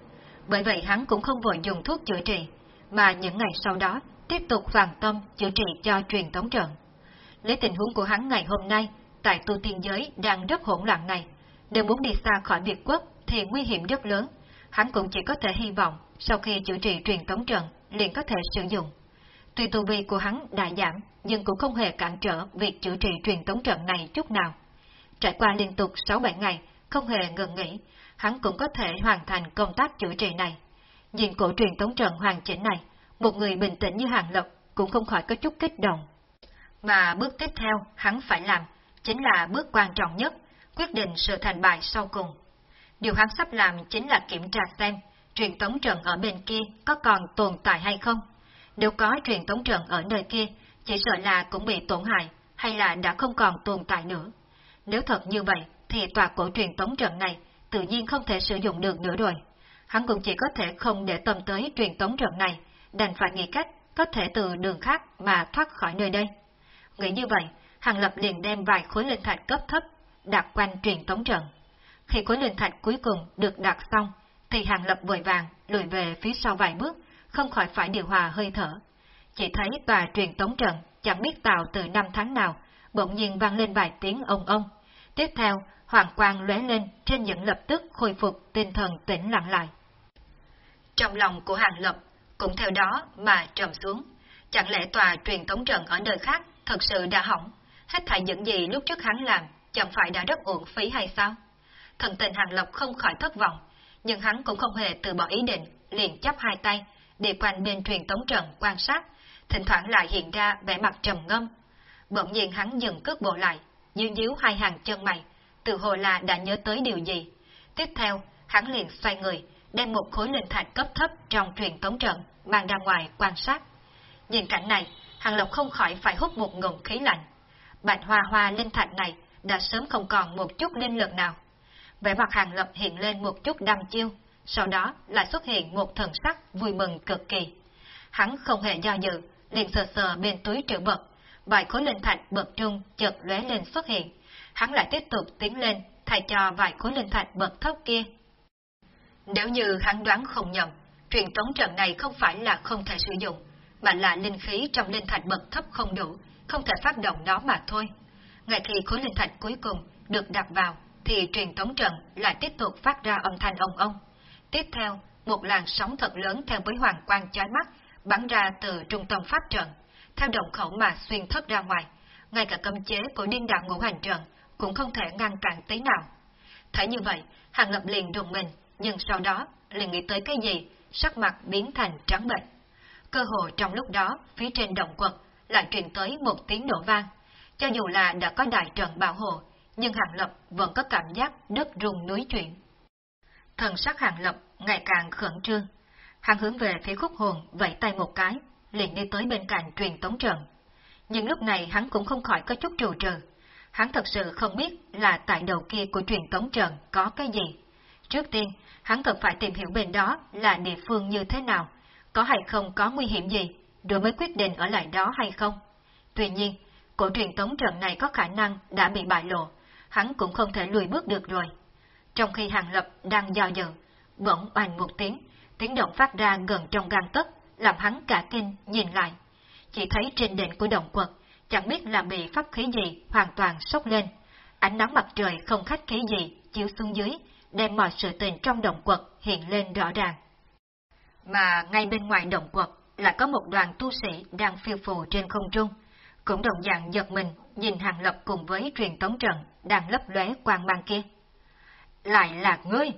Bởi vậy hắn cũng không vội dùng thuốc chữa trị, mà những ngày sau đó tiếp tục hoàn tâm chữa trị cho truyền tống trận. Lấy tình huống của hắn ngày hôm nay, tại tu tiên giới đang rất hỗn loạn này, nếu muốn đi xa khỏi Việt quốc thì nguy hiểm rất lớn, hắn cũng chỉ có thể hy vọng sau khi chữa trị truyền tống trận liền có thể sử dụng. Tuy tu vi của hắn đã giảm, nhưng cũng không hề cản trở việc chữa trị truyền tống trận này chút nào. Trải qua liên tục 6-7 ngày, không hề ngừng nghỉ, hắn cũng có thể hoàn thành công tác chữa trị này. Nhìn cổ truyền tống trận hoàn chỉnh này, một người bình tĩnh như Hàng Lập cũng không khỏi có chút kích động. Mà bước tiếp theo hắn phải làm, chính là bước quan trọng nhất, quyết định sự thành bại sau cùng. Điều hắn sắp làm chính là kiểm tra xem truyền tống trận ở bên kia có còn tồn tại hay không. Nếu có truyền tống trận ở nơi kia, chỉ sợ là cũng bị tổn hại, hay là đã không còn tồn tại nữa. Nếu thật như vậy, thì tòa cổ truyền tống trận này tự nhiên không thể sử dụng được nữa rồi. Hắn cũng chỉ có thể không để tâm tới truyền tống trận này, đành phải nghĩ cách có thể từ đường khác mà thoát khỏi nơi đây. Nghĩ như vậy, Hàng Lập liền đem vài khối linh thạch cấp thấp đặt quanh truyền tống trận. Khi khối linh thạch cuối cùng được đặt xong, thì Hàng Lập vội vàng lùi về phía sau vài bước, không khỏi phải điều hòa hơi thở. Chỉ thấy tòa truyền tống trận chẳng biết tạo từ năm tháng nào, bỗng nhiên vang lên vài tiếng ông ông. Tiếp theo, hoàng quang lóe lên trên những lập tức khôi phục tinh thần tĩnh lặng lại. Trong lòng của Hàng Lập cũng theo đó mà trầm xuống. Chẳng lẽ tòa truyền thống trận ở nơi khác thật sự đã hỏng? Hết thảy những gì lúc trước hắn làm chẳng phải đã rất uổng phí hay sao? Thần tình Hàng Lập không khỏi thất vọng, nhưng hắn cũng không hề từ bỏ ý định, liền chắp hai tay, đi quanh bên truyền tống trận quan sát, thỉnh thoảng lại hiện ra vẻ mặt trầm ngâm. Bỗng nhiên hắn dừng cước bộ lại, nhíu díu hai hàng chân mày, tự hồ là đã nhớ tới điều gì. Tiếp theo, hắn liền xoay người, đem một khối linh thạch cấp thấp trong truyền tống trận mang ra ngoài quan sát. Nhìn cảnh này, Hàng Lộc không khỏi phải hút một ngụm khí lạnh. Bạch hoa hoa linh thạch này đã sớm không còn một chút linh lực nào. Vẻ mặt Hàng Lập hiện lên một chút đăm chiêu, sau đó lại xuất hiện một thần sắc vui mừng cực kỳ. Hắn không hề do dự, liền sờ sờ bên túi trữ vật, vài khối linh thạch bậc trung chợt lóe lên xuất hiện. Hắn lại tiếp tục tiến lên, thay cho vài khối linh thạch bậc thấp kia. Nếu như hắn đoán không nhầm, truyền tống trận này không phải là không thể sử dụng, mà là linh khí trong linh thạch bậc thấp không đủ, không thể phát động nó mà thôi. Ngay khi khối linh thạch cuối cùng được đặt vào, thì truyền tống trận lại tiếp tục phát ra âm thanh ông ông. Tiếp theo, một làn sóng thật lớn theo với hoàng quang chói mắt bắn ra từ trung tâm pháp trận, theo động khẩu mà xuyên thất ra ngoài. Ngay cả cấm chế của điên đạo ngũ hành trận cũng không thể ngăn cản tí nào. Thấy như vậy, Hàng Lập liền rùng mình, nhưng sau đó liền nghĩ tới cái gì, sắc mặt biến thành trắng bệnh. Cơ hội trong lúc đó, phía trên động quật lại truyền tới một tiếng nổ vang. Cho dù là đã có đại trận bảo hộ, nhưng Hàng Lập vẫn có cảm giác đất rung núi chuyển. Thần sắc Hàng Lập ngày càng khẩn trương. Hắn hướng về phía khúc hồn vẫy tay một cái, liền đi tới bên cạnh truyền tống trận. Nhưng lúc này hắn cũng không khỏi có chút trù trừ. Hắn thật sự không biết là tại đầu kia của truyền tống trận có cái gì. Trước tiên, hắn cần phải tìm hiểu bên đó là địa phương như thế nào, có hay không có nguy hiểm gì, rồi mới quyết định ở lại đó hay không. Tuy nhiên, cổ truyền tống trận này có khả năng đã bị bại lộ, hắn cũng không thể lùi bước được rồi. Trong khi Hàng Lập đang do dự, bỗng oanh một tiếng, tiếng động phát ra gần trong gan tất, làm hắn cả kinh nhìn lại. Chỉ thấy trên đỉnh của động quật, chẳng biết là bị pháp khí gì hoàn toàn sốc lên. Ánh nắng mặt trời không khách khí gì chiếu xuống dưới, đem mọi sự tình trong động quật hiện lên rõ ràng. Mà ngay bên ngoài động quật lại có một đoàn tu sĩ đang phiêu phù trên không trung, cũng đồng dạng giật mình nhìn hàng lập cùng với truyền tống trận đang lấp lóe quang mang kia. Lại là ngươi!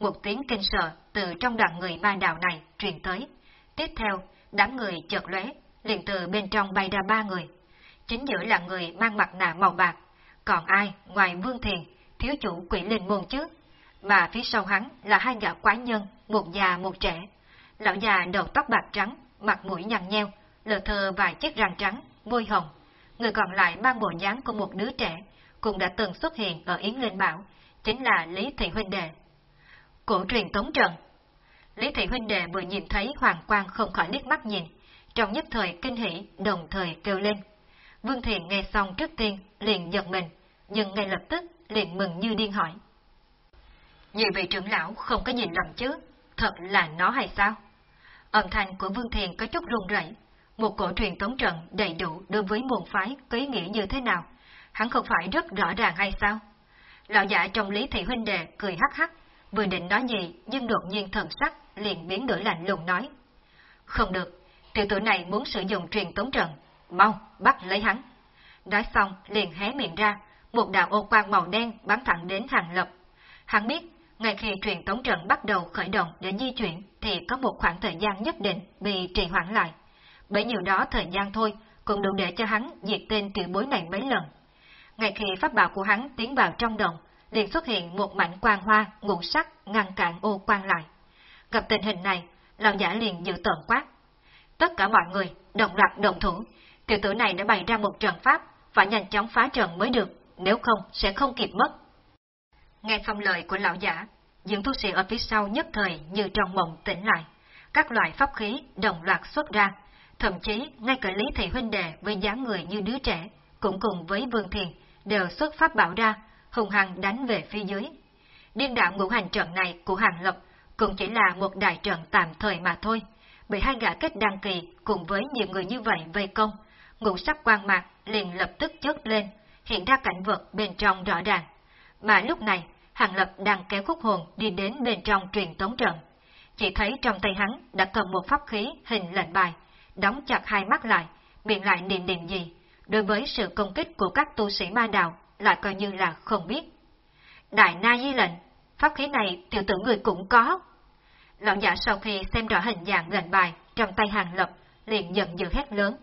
Một tiếng kinh sợ từ trong đoàn người ma đạo này truyền tới. Tiếp theo, đám người chợt lóe, liền từ bên trong bay ra ba người. Chính giữa là người mang mặt nạ màu bạc, còn ai ngoài Vương Thiền, thiếu chủ quỷ linh môn chứ? Mà phía sau hắn là hai gã quái nhân, một già một trẻ. Lão già đầu tóc bạc trắng, mặt mũi nhăn nheo, lờ thơ vài chiếc răng trắng, môi hồng. Người còn lại mang bộ dáng của một đứa trẻ, cũng đã từng xuất hiện ở Yến Linh Bảo, chính là Lý Thị Huynh Đệ. Cổ truyền tống trần, Lý Thị Huynh Đệ vừa nhìn thấy Hoàng Quang không khỏi liếc mắt nhìn, trong nhất thời kinh hỉ, đồng thời kêu lên. Vương Thiện nghe xong trước tiên, liền giật mình, nhưng ngay lập tức liền mừng như điên hỏi. Nhị vị trưởng lão không có nhìn lầm chứ, thật là nó hay sao? Âm thanh của Vương Thiền có chút run rẩy, một cổ truyền tống trận đầy đủ đối với môn phái có ý nghĩa như thế nào, hắn không phải rất rõ ràng hay sao? Lão giả trong lý thị huynh đệ cười hắc hắc, vừa định nói gì nhưng đột nhiên thần sắc liền biến đổi lạnh lùng nói. Không được, tiểu tử này muốn sử dụng truyền tống trận, mau, bắt lấy hắn. Nói xong liền hé miệng ra, một đạo ô quang màu đen bắn thẳng đến hàng lập. Hắn biết, ngay khi truyền tống trận bắt đầu khởi động để di chuyển thì có một khoảng thời gian nhất định bị trì hoãn lại. Bởi nhiều đó thời gian thôi cũng đủ để cho hắn diệt tên tiểu bối này mấy lần. Ngay khi pháp bảo của hắn tiến vào trong đồng, liền xuất hiện một mảnh quang hoa ngũ sắc ngăn cản ô quang lại. Gặp tình hình này, lão giả liền dự tợn quát. Tất cả mọi người đồng loạt đồng thủ, tiểu tử này đã bày ra một trận pháp, phải nhanh chóng phá trận mới được, nếu không sẽ không kịp mất. Nghe xong lời của lão giả, những tu sĩ ở phía sau nhất thời như trong mộng tỉnh lại. Các loại pháp khí đồng loạt xuất ra, thậm chí ngay cả Lý Thị Huynh Đệ với dáng người như đứa trẻ, cũng cùng với Vương Thiền, đều xuất pháp bảo ra, hùng hăng đánh về phía dưới. Điên đạo ngũ hành trận này của Hàng Lập cũng chỉ là một đại trận tạm thời mà thôi, bị hai gã kết đăng kỳ cùng với nhiều người như vậy vây công, ngũ sắc quang mạc liền lập tức chớp lên, hiện ra cảnh vật bên trong rõ ràng. Mà lúc này, Hàng Lập đang kéo khúc hồn đi đến bên trong truyền tống trận. Chỉ thấy trong tay hắn đã cầm một pháp khí hình lệnh bài, đóng chặt hai mắt lại, miệng lại niệm niệm gì, đối với sự công kích của các tu sĩ ma đạo lại coi như là không biết. Đại Na Di lệnh, pháp khí này tiểu tử người cũng có. Lão giả sau khi xem rõ hình dạng lệnh bài trong tay Hàng Lập, liền giận dữ hét lớn.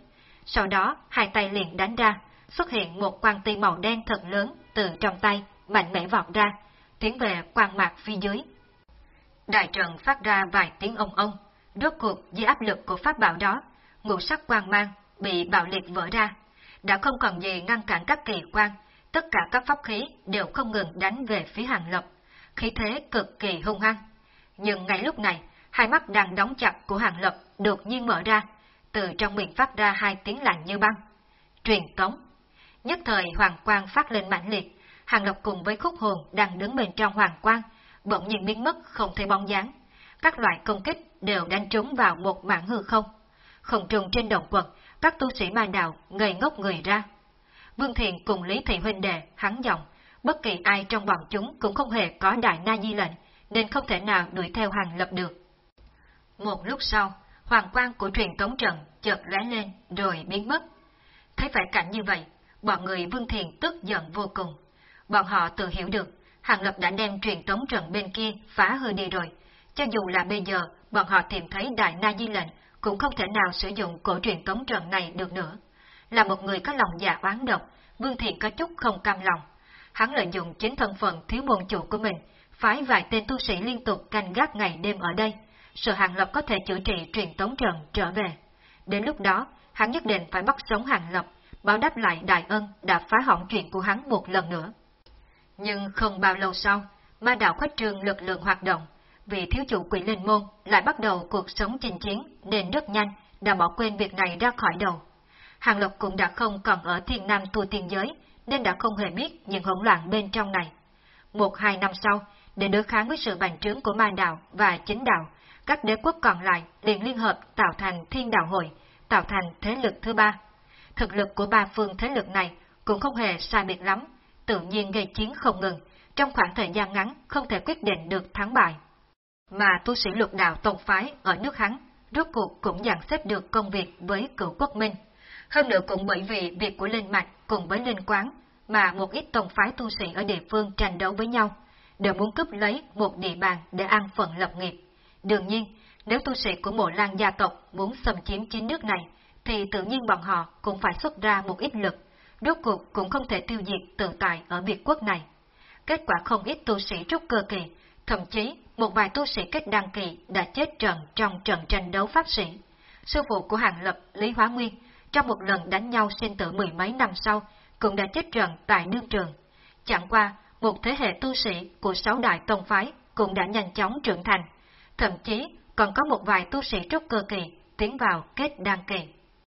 Sau đó, hai tay liền đánh ra, xuất hiện một quang ti màu đen thật lớn từ trong tay, mạnh mẽ vọt ra, tiến về quang mạc phía dưới. Đại trận phát ra vài tiếng ông ông, rốt cuộc dưới áp lực của pháp bảo đó, ngũ sắc quang mang bị bạo liệt vỡ ra, đã không còn gì ngăn cản các kỳ quan, tất cả các pháp khí đều không ngừng đánh về phía hàng lập, khí thế cực kỳ hung hăng. Nhưng ngay lúc này, hai mắt đang đóng chặt của hàng lập đột nhiên mở ra, từ trong miệng phát ra hai tiếng lạnh như băng. Truyền tống. Nhất thời hoàng quang phát lên mãnh liệt, hàng lập cùng với khúc hồn đang đứng bên trong hoàng quang, bỗng nhiên biến mất không thấy bóng dáng. Các loại công kích đều đánh trúng vào một mảng hư không. Không trùng trên động quật, các tu sĩ ma đạo ngây ngốc người ra. Vương Thiện cùng Lý Thị Huynh Đệ hắn giọng, bất kỳ ai trong bọn chúng cũng không hề có đại na di lệnh, nên không thể nào đuổi theo hàng lập được. Một lúc sau, hoàng quang của truyền tống trận chợt lóe lên rồi biến mất. Thấy phải cảnh như vậy, bọn người Vương Thiền tức giận vô cùng. Bọn họ tự hiểu được, Hàng Lập đã đem truyền tống trận bên kia phá hư đi rồi. Cho dù là bây giờ, bọn họ tìm thấy Đại Na Di lệnh, cũng không thể nào sử dụng cổ truyền tống trận này được nữa. Là một người có lòng dạ oán độc, Vương Thiện có chút không cam lòng. Hắn lợi dụng chính thân phận thiếu môn chủ của mình, phái vài tên tu sĩ liên tục canh gác ngày đêm ở đây, sự Hàng Lập có thể chữa trị truyền tống trần trở về. Đến lúc đó, hắn nhất định phải bắt sống Hàng Lập, báo đáp lại đại ân đã phá hỏng chuyện của hắn một lần nữa. Nhưng không bao lâu sau, ma đạo khuếch trương lực lượng hoạt động, vì thiếu chủ quỷ linh môn lại bắt đầu cuộc sống chinh chiến nên rất nhanh đã bỏ quên việc này ra khỏi đầu. Hàng lập cũng đã không còn ở thiên nam tu tiên giới nên đã không hề biết những hỗn loạn bên trong này. Một hai năm sau, để đối kháng với sự bành trướng của ma đạo và chính đạo, các đế quốc còn lại liền liên hợp tạo thành thiên đạo hội, tạo thành thế lực thứ ba. Thực lực của ba phương thế lực này cũng không hề sai biệt lắm, tự nhiên gây chiến không ngừng, trong khoảng thời gian ngắn không thể quyết định được thắng bại. Mà tu sĩ lục đạo tông phái ở nước hắn, rốt cuộc cũng dàn xếp được công việc với cựu quốc minh. Hơn nữa cũng bởi vì việc của Linh Mạch cùng với Linh Quán mà một ít tông phái tu sĩ ở địa phương tranh đấu với nhau, đều muốn cướp lấy một địa bàn để ăn phần lập nghiệp. Đương nhiên, nếu tu sĩ của bộ lang gia tộc muốn xâm chiếm chính nước này, thì tự nhiên bọn họ cũng phải xuất ra một ít lực, rốt cuộc cũng không thể tiêu diệt tự tại ở biệt quốc này. Kết quả không ít tu sĩ rút cơ kỳ, thậm chí một vài tu sĩ kết đăng kỳ đã chết trận trong trận tranh đấu pháp sĩ. Sư phụ của Hàng Lập, Lý Hóa Nguyên, trong một lần đánh nhau sinh tử mười mấy năm sau, cũng đã chết trận tại đương trường. Chẳng qua, một thế hệ tu sĩ của sáu đại tông phái cũng đã nhanh chóng trưởng thành, thậm chí còn có một vài tu sĩ trúc cơ kỳ tiến vào kết đăng kỳ.